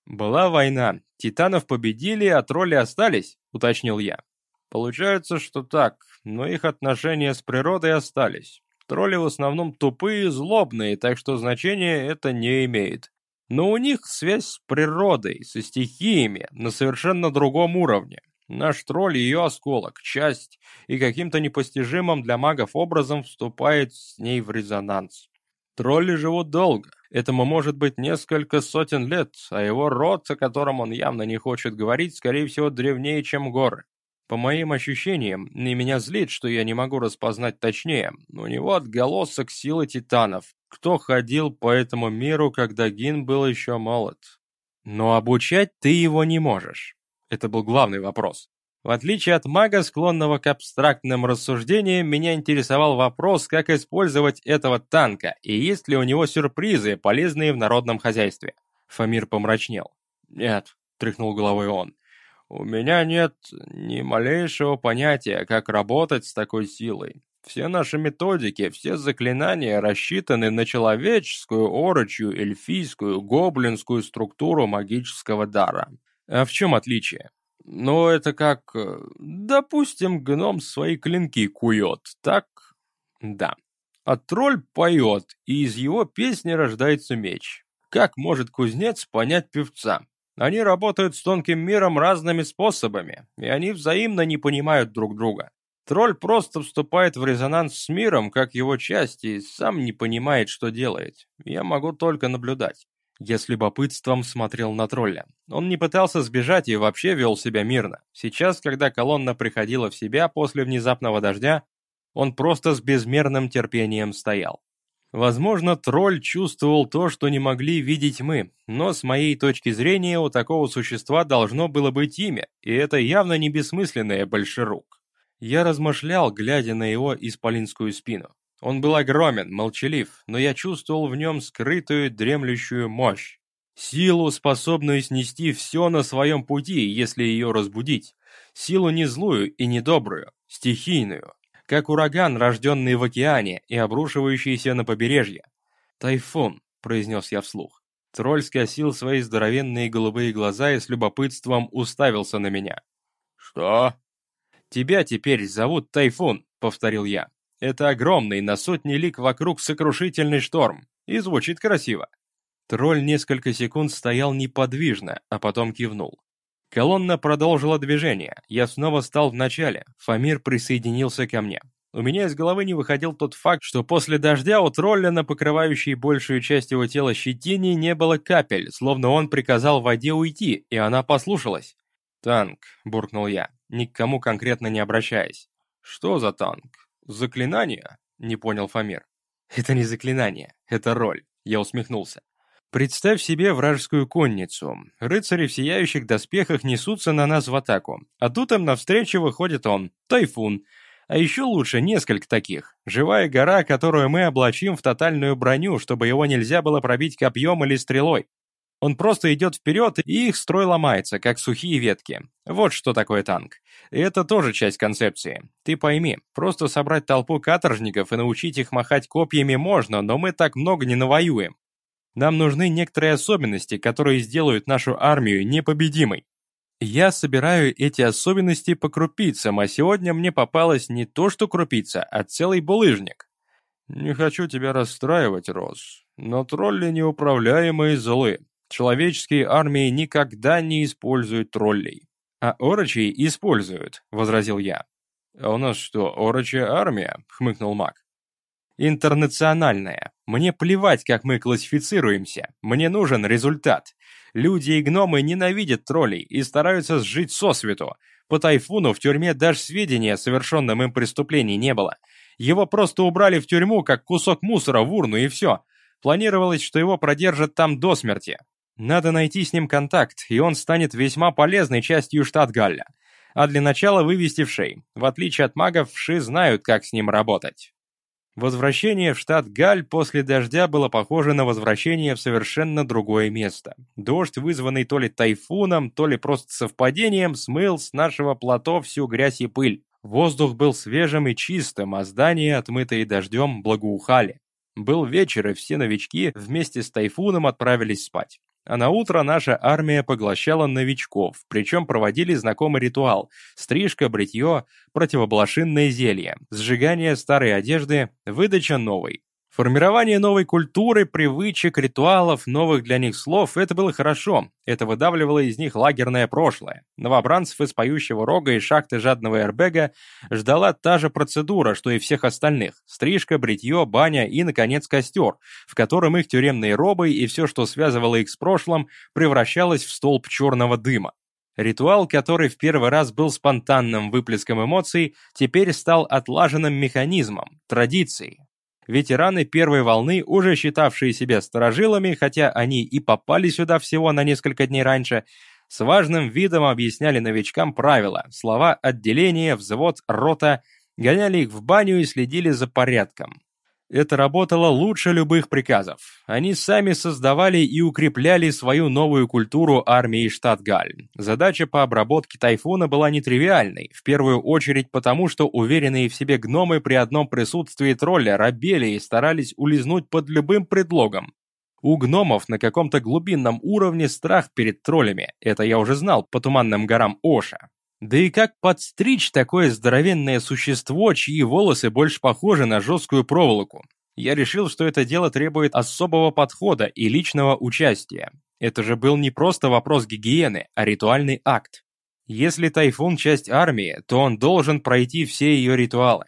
«Была война. Титанов победили, а тролли остались», — уточнил я. «Получается, что так, но их отношения с природой остались. Тролли в основном тупые и злобные, так что значения это не имеет. Но у них связь с природой, со стихиями, на совершенно другом уровне. Наш тролль ее осколок, часть, и каким-то непостижимым для магов образом вступает с ней в резонанс. Тролли живут долго, этому может быть несколько сотен лет, а его род, о котором он явно не хочет говорить, скорее всего древнее, чем горы. По моим ощущениям, и меня злит, что я не могу распознать точнее, у него отголосок силы титанов. Кто ходил по этому миру, когда Гин был еще молод? Но обучать ты его не можешь. Это был главный вопрос. В отличие от мага, склонного к абстрактным рассуждениям, меня интересовал вопрос, как использовать этого танка, и есть ли у него сюрпризы, полезные в народном хозяйстве. Фамир помрачнел. «Нет», — тряхнул головой он, — «у меня нет ни малейшего понятия, как работать с такой силой. Все наши методики, все заклинания рассчитаны на человеческую, орочью, эльфийскую, гоблинскую структуру магического дара. А в чем отличие? Ну, это как... Э, допустим, гном свои клинки кует, так? Да. А тролль поет, и из его песни рождается меч. Как может кузнец понять певца? Они работают с тонким миром разными способами, и они взаимно не понимают друг друга. Тролль просто вступает в резонанс с миром, как его часть, и сам не понимает, что делает. Я могу только наблюдать. Я с любопытством смотрел на тролля. Он не пытался сбежать и вообще вел себя мирно. Сейчас, когда колонна приходила в себя после внезапного дождя, он просто с безмерным терпением стоял. Возможно, тролль чувствовал то, что не могли видеть мы, но с моей точки зрения у такого существа должно было быть имя, и это явно не бессмысленное большерук. Я размышлял, глядя на его исполинскую спину. Он был огромен, молчалив, но я чувствовал в нем скрытую дремлющую мощь. Силу, способную снести все на своем пути, если ее разбудить. Силу не злую и не добрую, стихийную. Как ураган, рожденный в океане и обрушивающийся на побережье. «Тайфун», — произнес я вслух. Тролль скосил свои здоровенные голубые глаза и с любопытством уставился на меня. «Что?» «Тебя теперь зовут Тайфун», — повторил я. Это огромный, на сотни лик вокруг сокрушительный шторм. И звучит красиво. Тролль несколько секунд стоял неподвижно, а потом кивнул. Колонна продолжила движение. Я снова стал в начале. Фамир присоединился ко мне. У меня из головы не выходил тот факт, что после дождя у тролля на покрывающей большую часть его тела щетине не было капель, словно он приказал воде уйти, и она послушалась. «Танк», — буркнул я, ни к кому конкретно не обращаясь. «Что за танк?» «Заклинание?» — не понял Фомир. «Это не заклинание, это роль», — я усмехнулся. Представь себе вражескую конницу. Рыцари в сияющих доспехах несутся на нас в атаку. А тут им навстречу выходит он, Тайфун. А еще лучше несколько таких. Живая гора, которую мы облачим в тотальную броню, чтобы его нельзя было пробить копьем или стрелой. Он просто идет вперед, и их строй ломается, как сухие ветки. Вот что такое танк. И это тоже часть концепции. Ты пойми, просто собрать толпу каторжников и научить их махать копьями можно, но мы так много не навоюем. Нам нужны некоторые особенности, которые сделают нашу армию непобедимой. Я собираю эти особенности по крупицам, а сегодня мне попалось не то что крупица, а целый булыжник. Не хочу тебя расстраивать, Роз, но тролли неуправляемые злы. Человеческие армии никогда не используют троллей. А орочи используют, возразил я. А у нас что, орочья армия? хмыкнул маг. Интернациональная. Мне плевать, как мы классифицируемся. Мне нужен результат. Люди и гномы ненавидят троллей и стараются сжить сосвету. По тайфуну в тюрьме даже сведения о совершенном им преступлении не было. Его просто убрали в тюрьму, как кусок мусора в урну, и все. Планировалось, что его продержат там до смерти. Надо найти с ним контакт, и он станет весьма полезной частью штат Галля. А для начала вывести в шей. В отличие от магов, вши знают, как с ним работать. Возвращение в штат Галь после дождя было похоже на возвращение в совершенно другое место. Дождь, вызванный то ли тайфуном, то ли просто совпадением, смыл с нашего плато всю грязь и пыль. Воздух был свежим и чистым, а здания, отмытые дождем, благоухали. Был вечер, и все новички вместе с тайфуном отправились спать. А на утро наша армия поглощала новичков, причем проводили знакомый ритуал – стрижка, бритье, противоблошинное зелье, сжигание старой одежды, выдача новой. Формирование новой культуры, привычек, ритуалов, новых для них слов – это было хорошо. Это выдавливало из них лагерное прошлое. Новобранцев из поющего рога и шахты жадного эрбега ждала та же процедура, что и всех остальных. Стрижка, бритье, баня и, наконец, костер, в котором их тюремные робы и все, что связывало их с прошлым, превращалось в столб черного дыма. Ритуал, который в первый раз был спонтанным выплеском эмоций, теперь стал отлаженным механизмом, традицией. Ветераны первой волны, уже считавшие себя сторожилами, хотя они и попали сюда всего на несколько дней раньше, с важным видом объясняли новичкам правила, слова отделения, взвод, рота, гоняли их в баню и следили за порядком. Это работало лучше любых приказов. Они сами создавали и укрепляли свою новую культуру армии штат Галь. Задача по обработке тайфуна была нетривиальной, в первую очередь потому, что уверенные в себе гномы при одном присутствии тролля робели и старались улизнуть под любым предлогом. У гномов на каком-то глубинном уровне страх перед троллями, это я уже знал по туманным горам Оша. Да и как подстричь такое здоровенное существо, чьи волосы больше похожи на жесткую проволоку? Я решил, что это дело требует особого подхода и личного участия. Это же был не просто вопрос гигиены, а ритуальный акт. Если Тайфун – часть армии, то он должен пройти все ее ритуалы.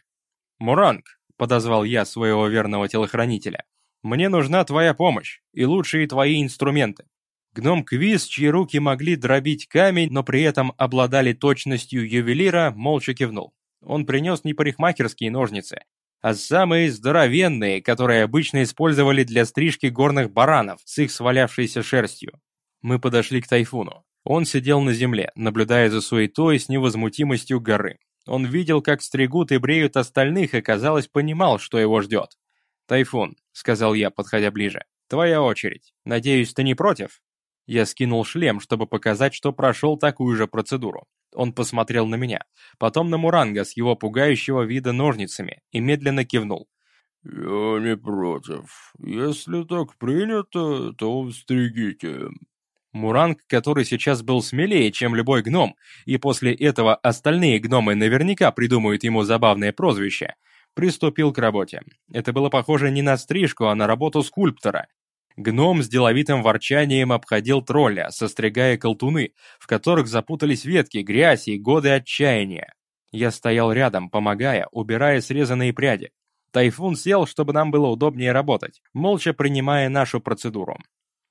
«Муранг», – подозвал я своего верного телохранителя, – «мне нужна твоя помощь и лучшие твои инструменты». Гном Квиз, чьи руки могли дробить камень, но при этом обладали точностью ювелира, молча кивнул. Он принес не парикмахерские ножницы, а самые здоровенные, которые обычно использовали для стрижки горных баранов с их свалявшейся шерстью. Мы подошли к Тайфуну. Он сидел на земле, наблюдая за суетой с невозмутимостью горы. Он видел, как стригут и бреют остальных, и, казалось, понимал, что его ждет. «Тайфун», — сказал я, подходя ближе, — «твоя очередь. Надеюсь, ты не против?» Я скинул шлем, чтобы показать, что прошел такую же процедуру. Он посмотрел на меня, потом на Муранга с его пугающего вида ножницами и медленно кивнул. «Я не против. Если так принято, то стригите». Муранг, который сейчас был смелее, чем любой гном, и после этого остальные гномы наверняка придумают ему забавное прозвище, приступил к работе. Это было похоже не на стрижку, а на работу скульптора. Гном с деловитым ворчанием обходил тролля, состригая колтуны, в которых запутались ветки, грязь и годы отчаяния. Я стоял рядом, помогая, убирая срезанные пряди. Тайфун сел, чтобы нам было удобнее работать, молча принимая нашу процедуру.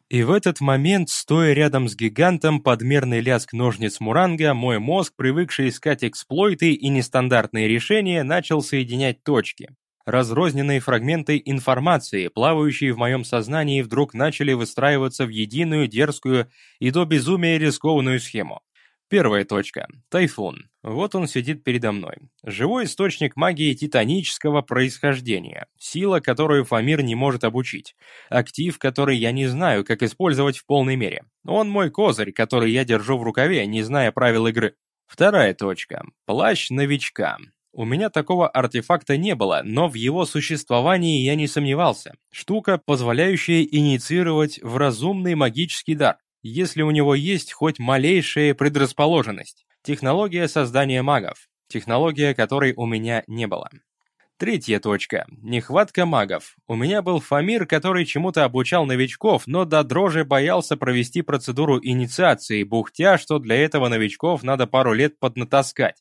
И в этот момент, стоя рядом с гигантом, подмерный лязг ножниц Муранга, мой мозг, привыкший искать эксплойты и нестандартные решения, начал соединять точки. Разрозненные фрагменты информации, плавающие в моем сознании, вдруг начали выстраиваться в единую, дерзкую и до безумия рискованную схему. Первая точка. Тайфун. Вот он сидит передо мной. Живой источник магии титанического происхождения. Сила, которую Фамир не может обучить. Актив, который я не знаю, как использовать в полной мере. Он мой козырь, который я держу в рукаве, не зная правил игры. Вторая точка. Плащ новичка. У меня такого артефакта не было, но в его существовании я не сомневался. Штука, позволяющая инициировать в разумный магический дар, если у него есть хоть малейшая предрасположенность. Технология создания магов. Технология, которой у меня не было. Третья точка. Нехватка магов. У меня был Фамир, который чему-то обучал новичков, но до дрожи боялся провести процедуру инициации, бухтя, что для этого новичков надо пару лет поднатаскать.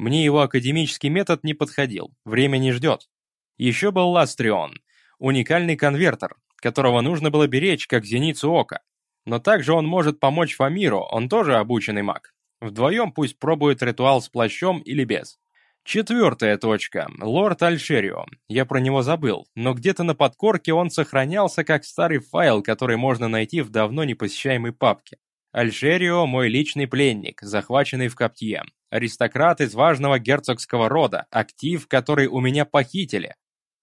Мне его академический метод не подходил, время не ждет. Еще был Ластрион, уникальный конвертер, которого нужно было беречь, как зеницу ока. Но также он может помочь Фамиру, он тоже обученный маг. Вдвоем пусть пробует ритуал с плащом или без. Четвертая точка. Лорд Альшерио. Я про него забыл, но где-то на подкорке он сохранялся как старый файл, который можно найти в давно непосещаемой папке. Альшерио – мой личный пленник, захваченный в Коптье. Аристократ из важного герцогского рода, актив, который у меня похитили.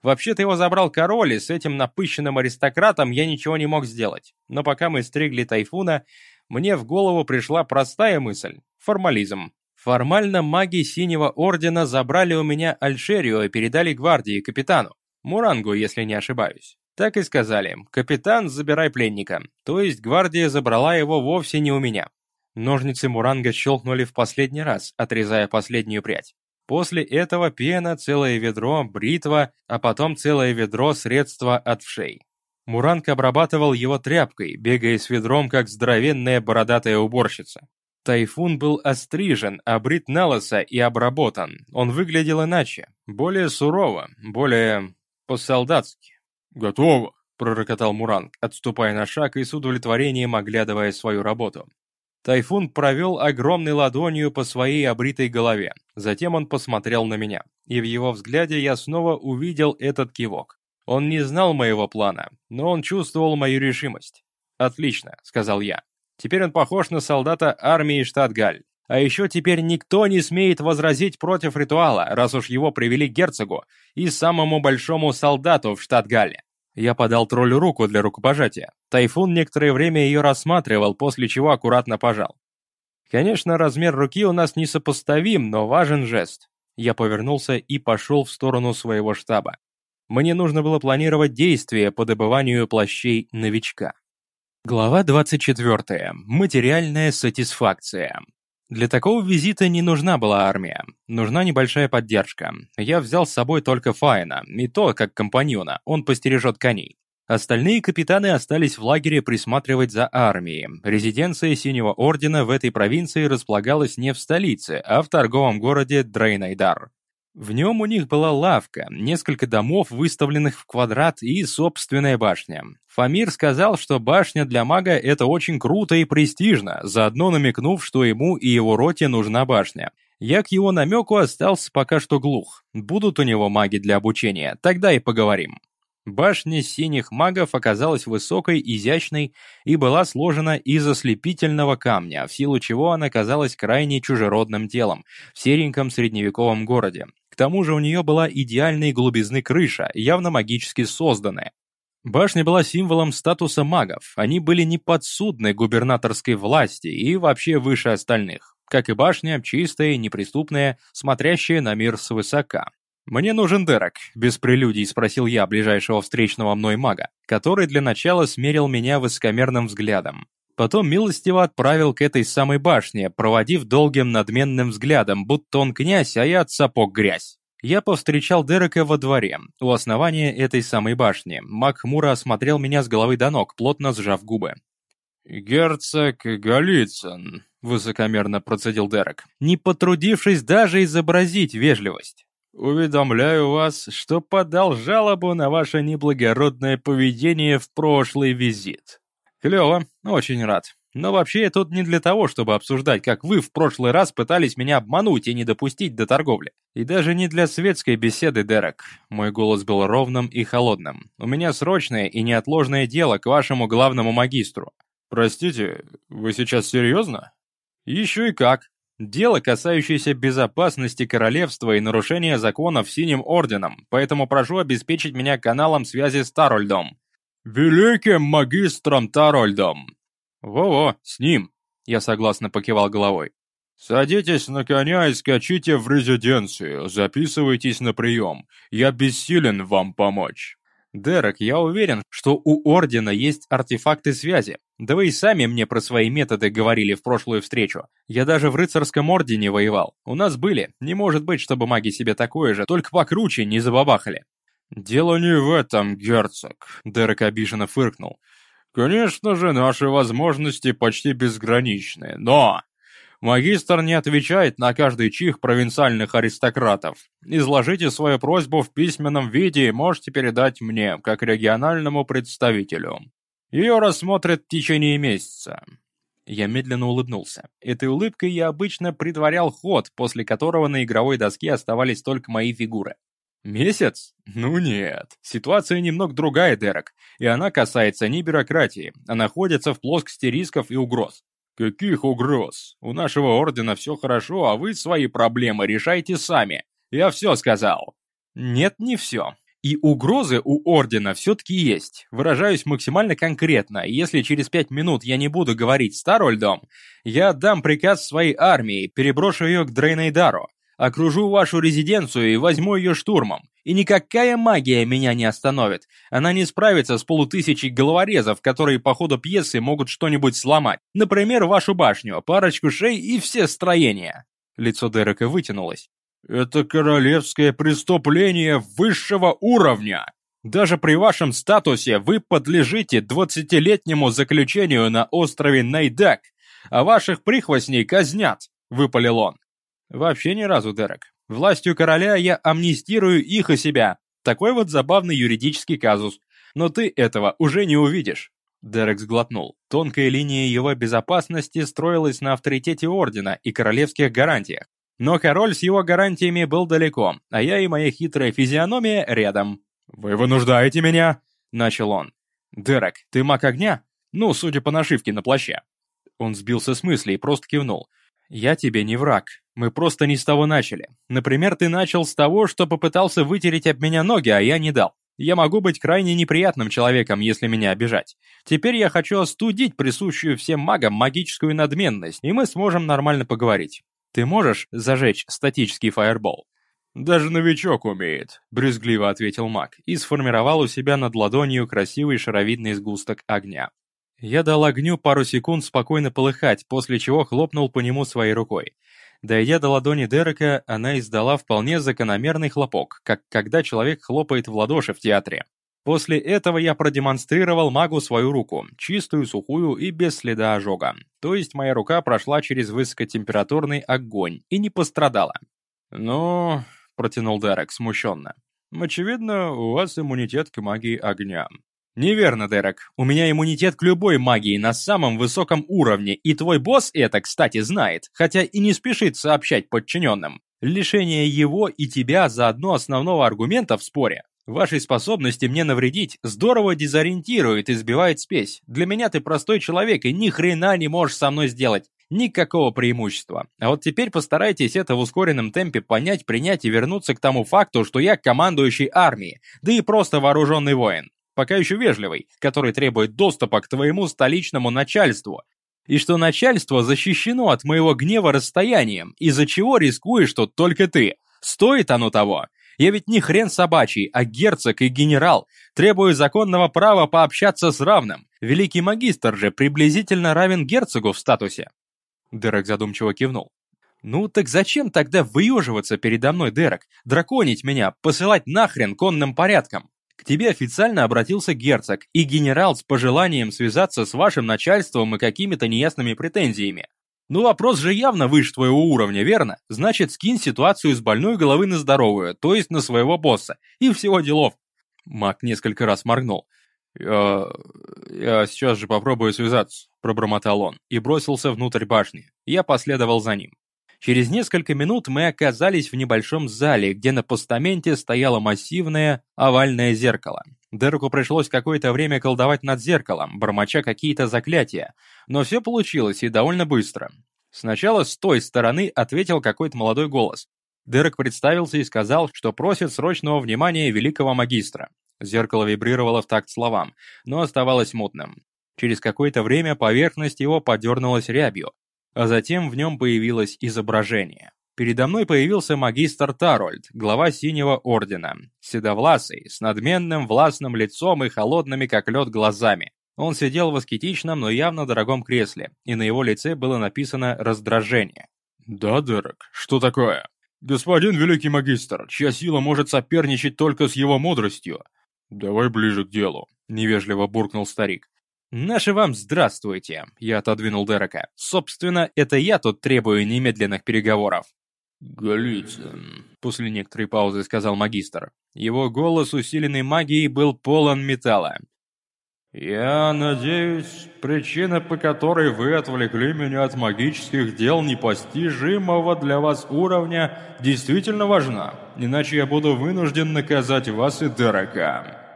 Вообще-то его забрал король, и с этим напыщенным аристократом я ничего не мог сделать. Но пока мы стригли Тайфуна, мне в голову пришла простая мысль – формализм. Формально маги Синего Ордена забрали у меня Альшерио и передали гвардии капитану. Мурангу, если не ошибаюсь. Так и сказали, капитан, забирай пленника. То есть гвардия забрала его вовсе не у меня. Ножницы Муранга щелкнули в последний раз, отрезая последнюю прядь. После этого пена, целое ведро, бритва, а потом целое ведро средства от вшей. Муранг обрабатывал его тряпкой, бегая с ведром, как здоровенная бородатая уборщица. Тайфун был острижен, обрит на лысо и обработан. Он выглядел иначе, более сурово, более по-солдатски. «Готово!» — пророкотал Муранг, отступая на шаг и с удовлетворением оглядывая свою работу. Тайфун провел огромной ладонью по своей обритой голове. Затем он посмотрел на меня, и в его взгляде я снова увидел этот кивок. Он не знал моего плана, но он чувствовал мою решимость. «Отлично», — сказал я. «Теперь он похож на солдата армии штат Галь. А еще теперь никто не смеет возразить против ритуала, раз уж его привели к герцогу и самому большому солдату в штат Галле. Я подал троллю руку для рукопожатия. Тайфун некоторое время ее рассматривал, после чего аккуратно пожал. Конечно, размер руки у нас несопоставим, но важен жест. Я повернулся и пошел в сторону своего штаба. Мне нужно было планировать действия по добыванию плащей новичка. Глава 24. Материальная сатисфакция. Для такого визита не нужна была армия. Нужна небольшая поддержка. Я взял с собой только Файна, и то как компаньона, он постережет коней. Остальные капитаны остались в лагере присматривать за армией. Резиденция Синего Ордена в этой провинции располагалась не в столице, а в торговом городе Дрейнайдар. В нем у них была лавка, несколько домов, выставленных в квадрат, и собственная башня. Фамир сказал, что башня для мага – это очень круто и престижно, заодно намекнув, что ему и его роте нужна башня. Я к его намеку остался пока что глух. Будут у него маги для обучения, тогда и поговорим. Башня синих магов оказалась высокой, изящной и была сложена из ослепительного камня, в силу чего она казалась крайне чужеродным телом в сереньком средневековом городе. Тому же у нее была идеальной голубизны крыша, явно магически созданная. Башня была символом статуса магов, они были неподсудны губернаторской власти и вообще выше остальных. Как и башня, чистая, неприступная, смотрящая на мир свысока. «Мне нужен Дерек», — без прелюдий спросил я ближайшего встречного мной мага, который для начала смерил меня высокомерным взглядом. Потом милостиво отправил к этой самой башне, проводив долгим надменным взглядом, будто он князь, а я от сапог грязь. Я повстречал Дерека во дворе, у основания этой самой башни. Маг хмуро осмотрел меня с головы до ног, плотно сжав губы. «Герцог Голицын», — высокомерно процедил Дерек, не потрудившись даже изобразить вежливость. Уведомляю вас, что подал жалобу на ваше неблагородное поведение в прошлый визит. Клево, очень рад. Но вообще я тут не для того, чтобы обсуждать, как вы в прошлый раз пытались меня обмануть и не допустить до торговли. И даже не для светской беседы, Дерек. Мой голос был ровным и холодным. У меня срочное и неотложное дело к вашему главному магистру. Простите, вы сейчас серьезно? Еще и как. Дело, касающееся безопасности королевства и нарушения законов Синим Орденом, поэтому прошу обеспечить меня каналом связи с Тарольдом». «Великим магистром Тарольдом!» «Во-во, с ним!» Я согласно покивал головой. «Садитесь на коня и скачите в резиденцию, записывайтесь на прием. Я бессилен вам помочь». «Дерек, я уверен, что у Ордена есть артефакты связи. Да вы и сами мне про свои методы говорили в прошлую встречу. Я даже в рыцарском Ордене воевал. У нас были. Не может быть, чтобы маги себе такое же, только покруче не забабахали». «Дело не в этом, герцог», — Дерек обиженно фыркнул. «Конечно же, наши возможности почти безграничны, но...» Магистр не отвечает на каждый чих провинциальных аристократов. Изложите свою просьбу в письменном виде и можете передать мне, как региональному представителю. Ее рассмотрят в течение месяца». Я медленно улыбнулся. Этой улыбкой я обычно предварял ход, после которого на игровой доске оставались только мои фигуры. Месяц? Ну нет. Ситуация немного другая, Дерек. И она касается не бюрократии, а находится в плоскости рисков и угроз. «Каких угроз? У нашего ордена все хорошо, а вы свои проблемы решайте сами. Я все сказал». «Нет, не все. И угрозы у Ордена все-таки есть. Выражаюсь максимально конкретно. Если через пять минут я не буду говорить с Тарольдом, я отдам приказ своей армии, переброшу ее к Дрейнейдару, окружу вашу резиденцию и возьму ее штурмом. И никакая магия меня не остановит. Она не справится с полутысячей головорезов, которые по ходу пьесы могут что-нибудь сломать. Например, вашу башню, парочку шей и все строения». Лицо Дерека вытянулось. «Это королевское преступление высшего уровня!» Даже при вашем статусе вы подлежите двадцатилетнему заключению на острове Найдак, а ваших прихвостней казнят», — выпалил он. «Вообще ни разу, Дерек. Властью короля я амнистирую их и себя. Такой вот забавный юридический казус. Но ты этого уже не увидишь». Дерек сглотнул. Тонкая линия его безопасности строилась на авторитете Ордена и королевских гарантиях. Но король с его гарантиями был далеко, а я и моя хитрая физиономия рядом. «Вы вынуждаете меня?» — начал он. «Дерек, ты маг огня?» «Ну, судя по нашивке на плаще». Он сбился с мысли и просто кивнул. «Я тебе не враг. Мы просто не с того начали. Например, ты начал с того, что попытался вытереть об меня ноги, а я не дал. Я могу быть крайне неприятным человеком, если меня обижать. Теперь я хочу остудить присущую всем магам магическую надменность, и мы сможем нормально поговорить. Ты можешь зажечь статический фаербол?» «Даже новичок умеет», — брезгливо ответил маг и сформировал у себя над ладонью красивый шаровидный сгусток огня. Я дал огню пару секунд спокойно полыхать, после чего хлопнул по нему своей рукой. Дойдя до ладони Дерека, она издала вполне закономерный хлопок, как когда человек хлопает в ладоши в театре. После этого я продемонстрировал магу свою руку, чистую, сухую и без следа ожога. То есть моя рука прошла через высокотемпературный огонь и не пострадала. «Ну, протянул Дерек смущенно. «Очевидно, у вас иммунитет к магии огня». «Неверно, Дерек. У меня иммунитет к любой магии на самом высоком уровне, и твой босс это, кстати, знает, хотя и не спешит сообщать подчиненным. Лишение его и тебя за одно основного аргумента в споре. Вашей способности мне навредить здорово дезориентирует и сбивает спесь. Для меня ты простой человек и ни хрена не можешь со мной сделать. Никакого преимущества. А вот теперь постарайтесь это в ускоренном темпе понять, принять и вернуться к тому факту, что я командующий армией, да и просто вооруженный воин. Пока еще вежливый, который требует доступа к твоему столичному начальству. И что начальство защищено от моего гнева расстоянием, из-за чего рискуешь тут только ты. Стоит оно того? Я ведь не хрен собачий, а герцог и генерал. Требую законного права пообщаться с равным. Великий магистр же приблизительно равен герцогу в статусе. Дерек задумчиво кивнул. «Ну так зачем тогда выеживаться передо мной, Дерек? Драконить меня, посылать нахрен конным порядком? К тебе официально обратился герцог и генерал с пожеланием связаться с вашим начальством и какими-то неясными претензиями. Ну вопрос же явно выше твоего уровня, верно? Значит, скинь ситуацию с больной головы на здоровую, то есть на своего босса, и всего делов». Мак несколько раз моргнул. «Я... я сейчас же попробую связаться», — пробормотал он и бросился внутрь башни. Я последовал за ним. Через несколько минут мы оказались в небольшом зале, где на постаменте стояло массивное овальное зеркало. Дереку пришлось какое-то время колдовать над зеркалом, бормоча какие-то заклятия, но все получилось и довольно быстро. Сначала с той стороны ответил какой-то молодой голос. Дерек представился и сказал, что просит срочного внимания великого магистра. Зеркало вибрировало в такт словам, но оставалось мутным. Через какое-то время поверхность его подернулась рябью, а затем в нем появилось изображение. Передо мной появился магистр Тарольд, глава Синего Ордена, седовласый, с надменным властным лицом и холодными как лед глазами. Он сидел в аскетичном, но явно дорогом кресле, и на его лице было написано раздражение. «Да, Дерек, что такое?» «Господин Великий Магистр, чья сила может соперничать только с его мудростью, «Давай ближе к делу», — невежливо буркнул старик. «Наше вам здравствуйте», — я отодвинул Дерека. «Собственно, это я тут требую немедленных переговоров». «Голицын», — после некоторой паузы сказал магистр. Его голос, усиленный магией, был полон металла. «Я надеюсь, причина, по которой вы отвлекли меня от магических дел непостижимого для вас уровня, действительно важна, иначе я буду вынужден наказать вас и Дерека».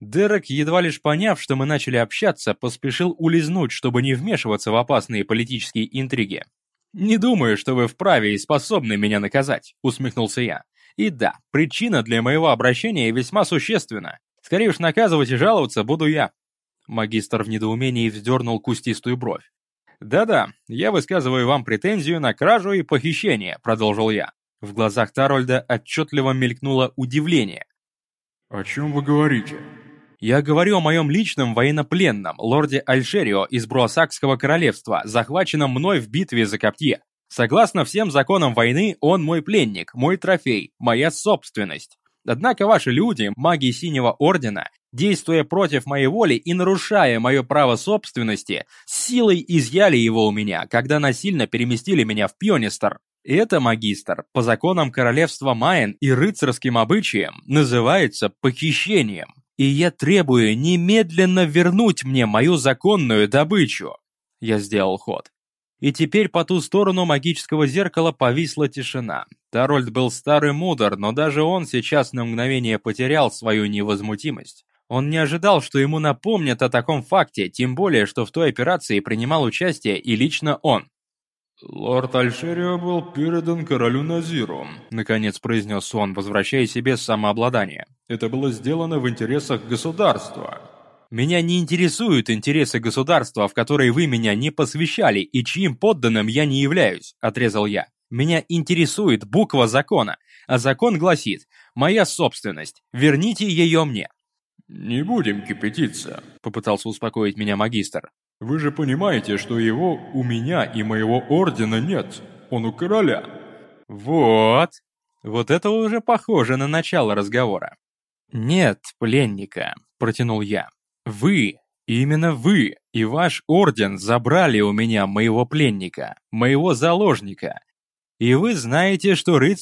Дерек, едва лишь поняв, что мы начали общаться, поспешил улизнуть, чтобы не вмешиваться в опасные политические интриги. «Не думаю, что вы вправе и способны меня наказать», — усмехнулся я. «И да, причина для моего обращения весьма существенна. Скорее уж наказывать и жаловаться буду я. Магистр в недоумении вздернул кустистую бровь. «Да-да, я высказываю вам претензию на кражу и похищение», — продолжил я. В глазах Тарольда отчетливо мелькнуло удивление. «О чем вы говорите?» «Я говорю о моем личном военнопленном, лорде Альшерио из Бруасакского королевства, захваченном мной в битве за Коптье. Согласно всем законам войны, он мой пленник, мой трофей, моя собственность. Однако ваши люди, маги Синего Ордена, действуя против моей воли и нарушая мое право собственности, силой изъяли его у меня, когда насильно переместили меня в Пьонистер. Это, магистр, по законам королевства Майен и рыцарским обычаям, называется похищением. И я требую немедленно вернуть мне мою законную добычу. Я сделал ход. И теперь по ту сторону магического зеркала повисла тишина. Тарольд был старый мудр, но даже он сейчас на мгновение потерял свою невозмутимость. Он не ожидал, что ему напомнят о таком факте, тем более, что в той операции принимал участие и лично он. «Лорд Альшерио был передан королю Назиру», — наконец произнес он, возвращая себе самообладание. «Это было сделано в интересах государства». «Меня не интересуют интересы государства, в которые вы меня не посвящали и чьим подданным я не являюсь», — отрезал я. «Меня интересует буква закона. А закон гласит, моя собственность, верните ее мне. «Не будем кипятиться», — попытался успокоить меня магистр. «Вы же понимаете, что его у меня и моего ордена нет. Он у короля». «Вот. Вот это уже похоже на начало разговора». «Нет, пленника», — протянул я. «Вы, именно вы и ваш орден забрали у меня моего пленника, моего заложника. И вы знаете, что рыцарь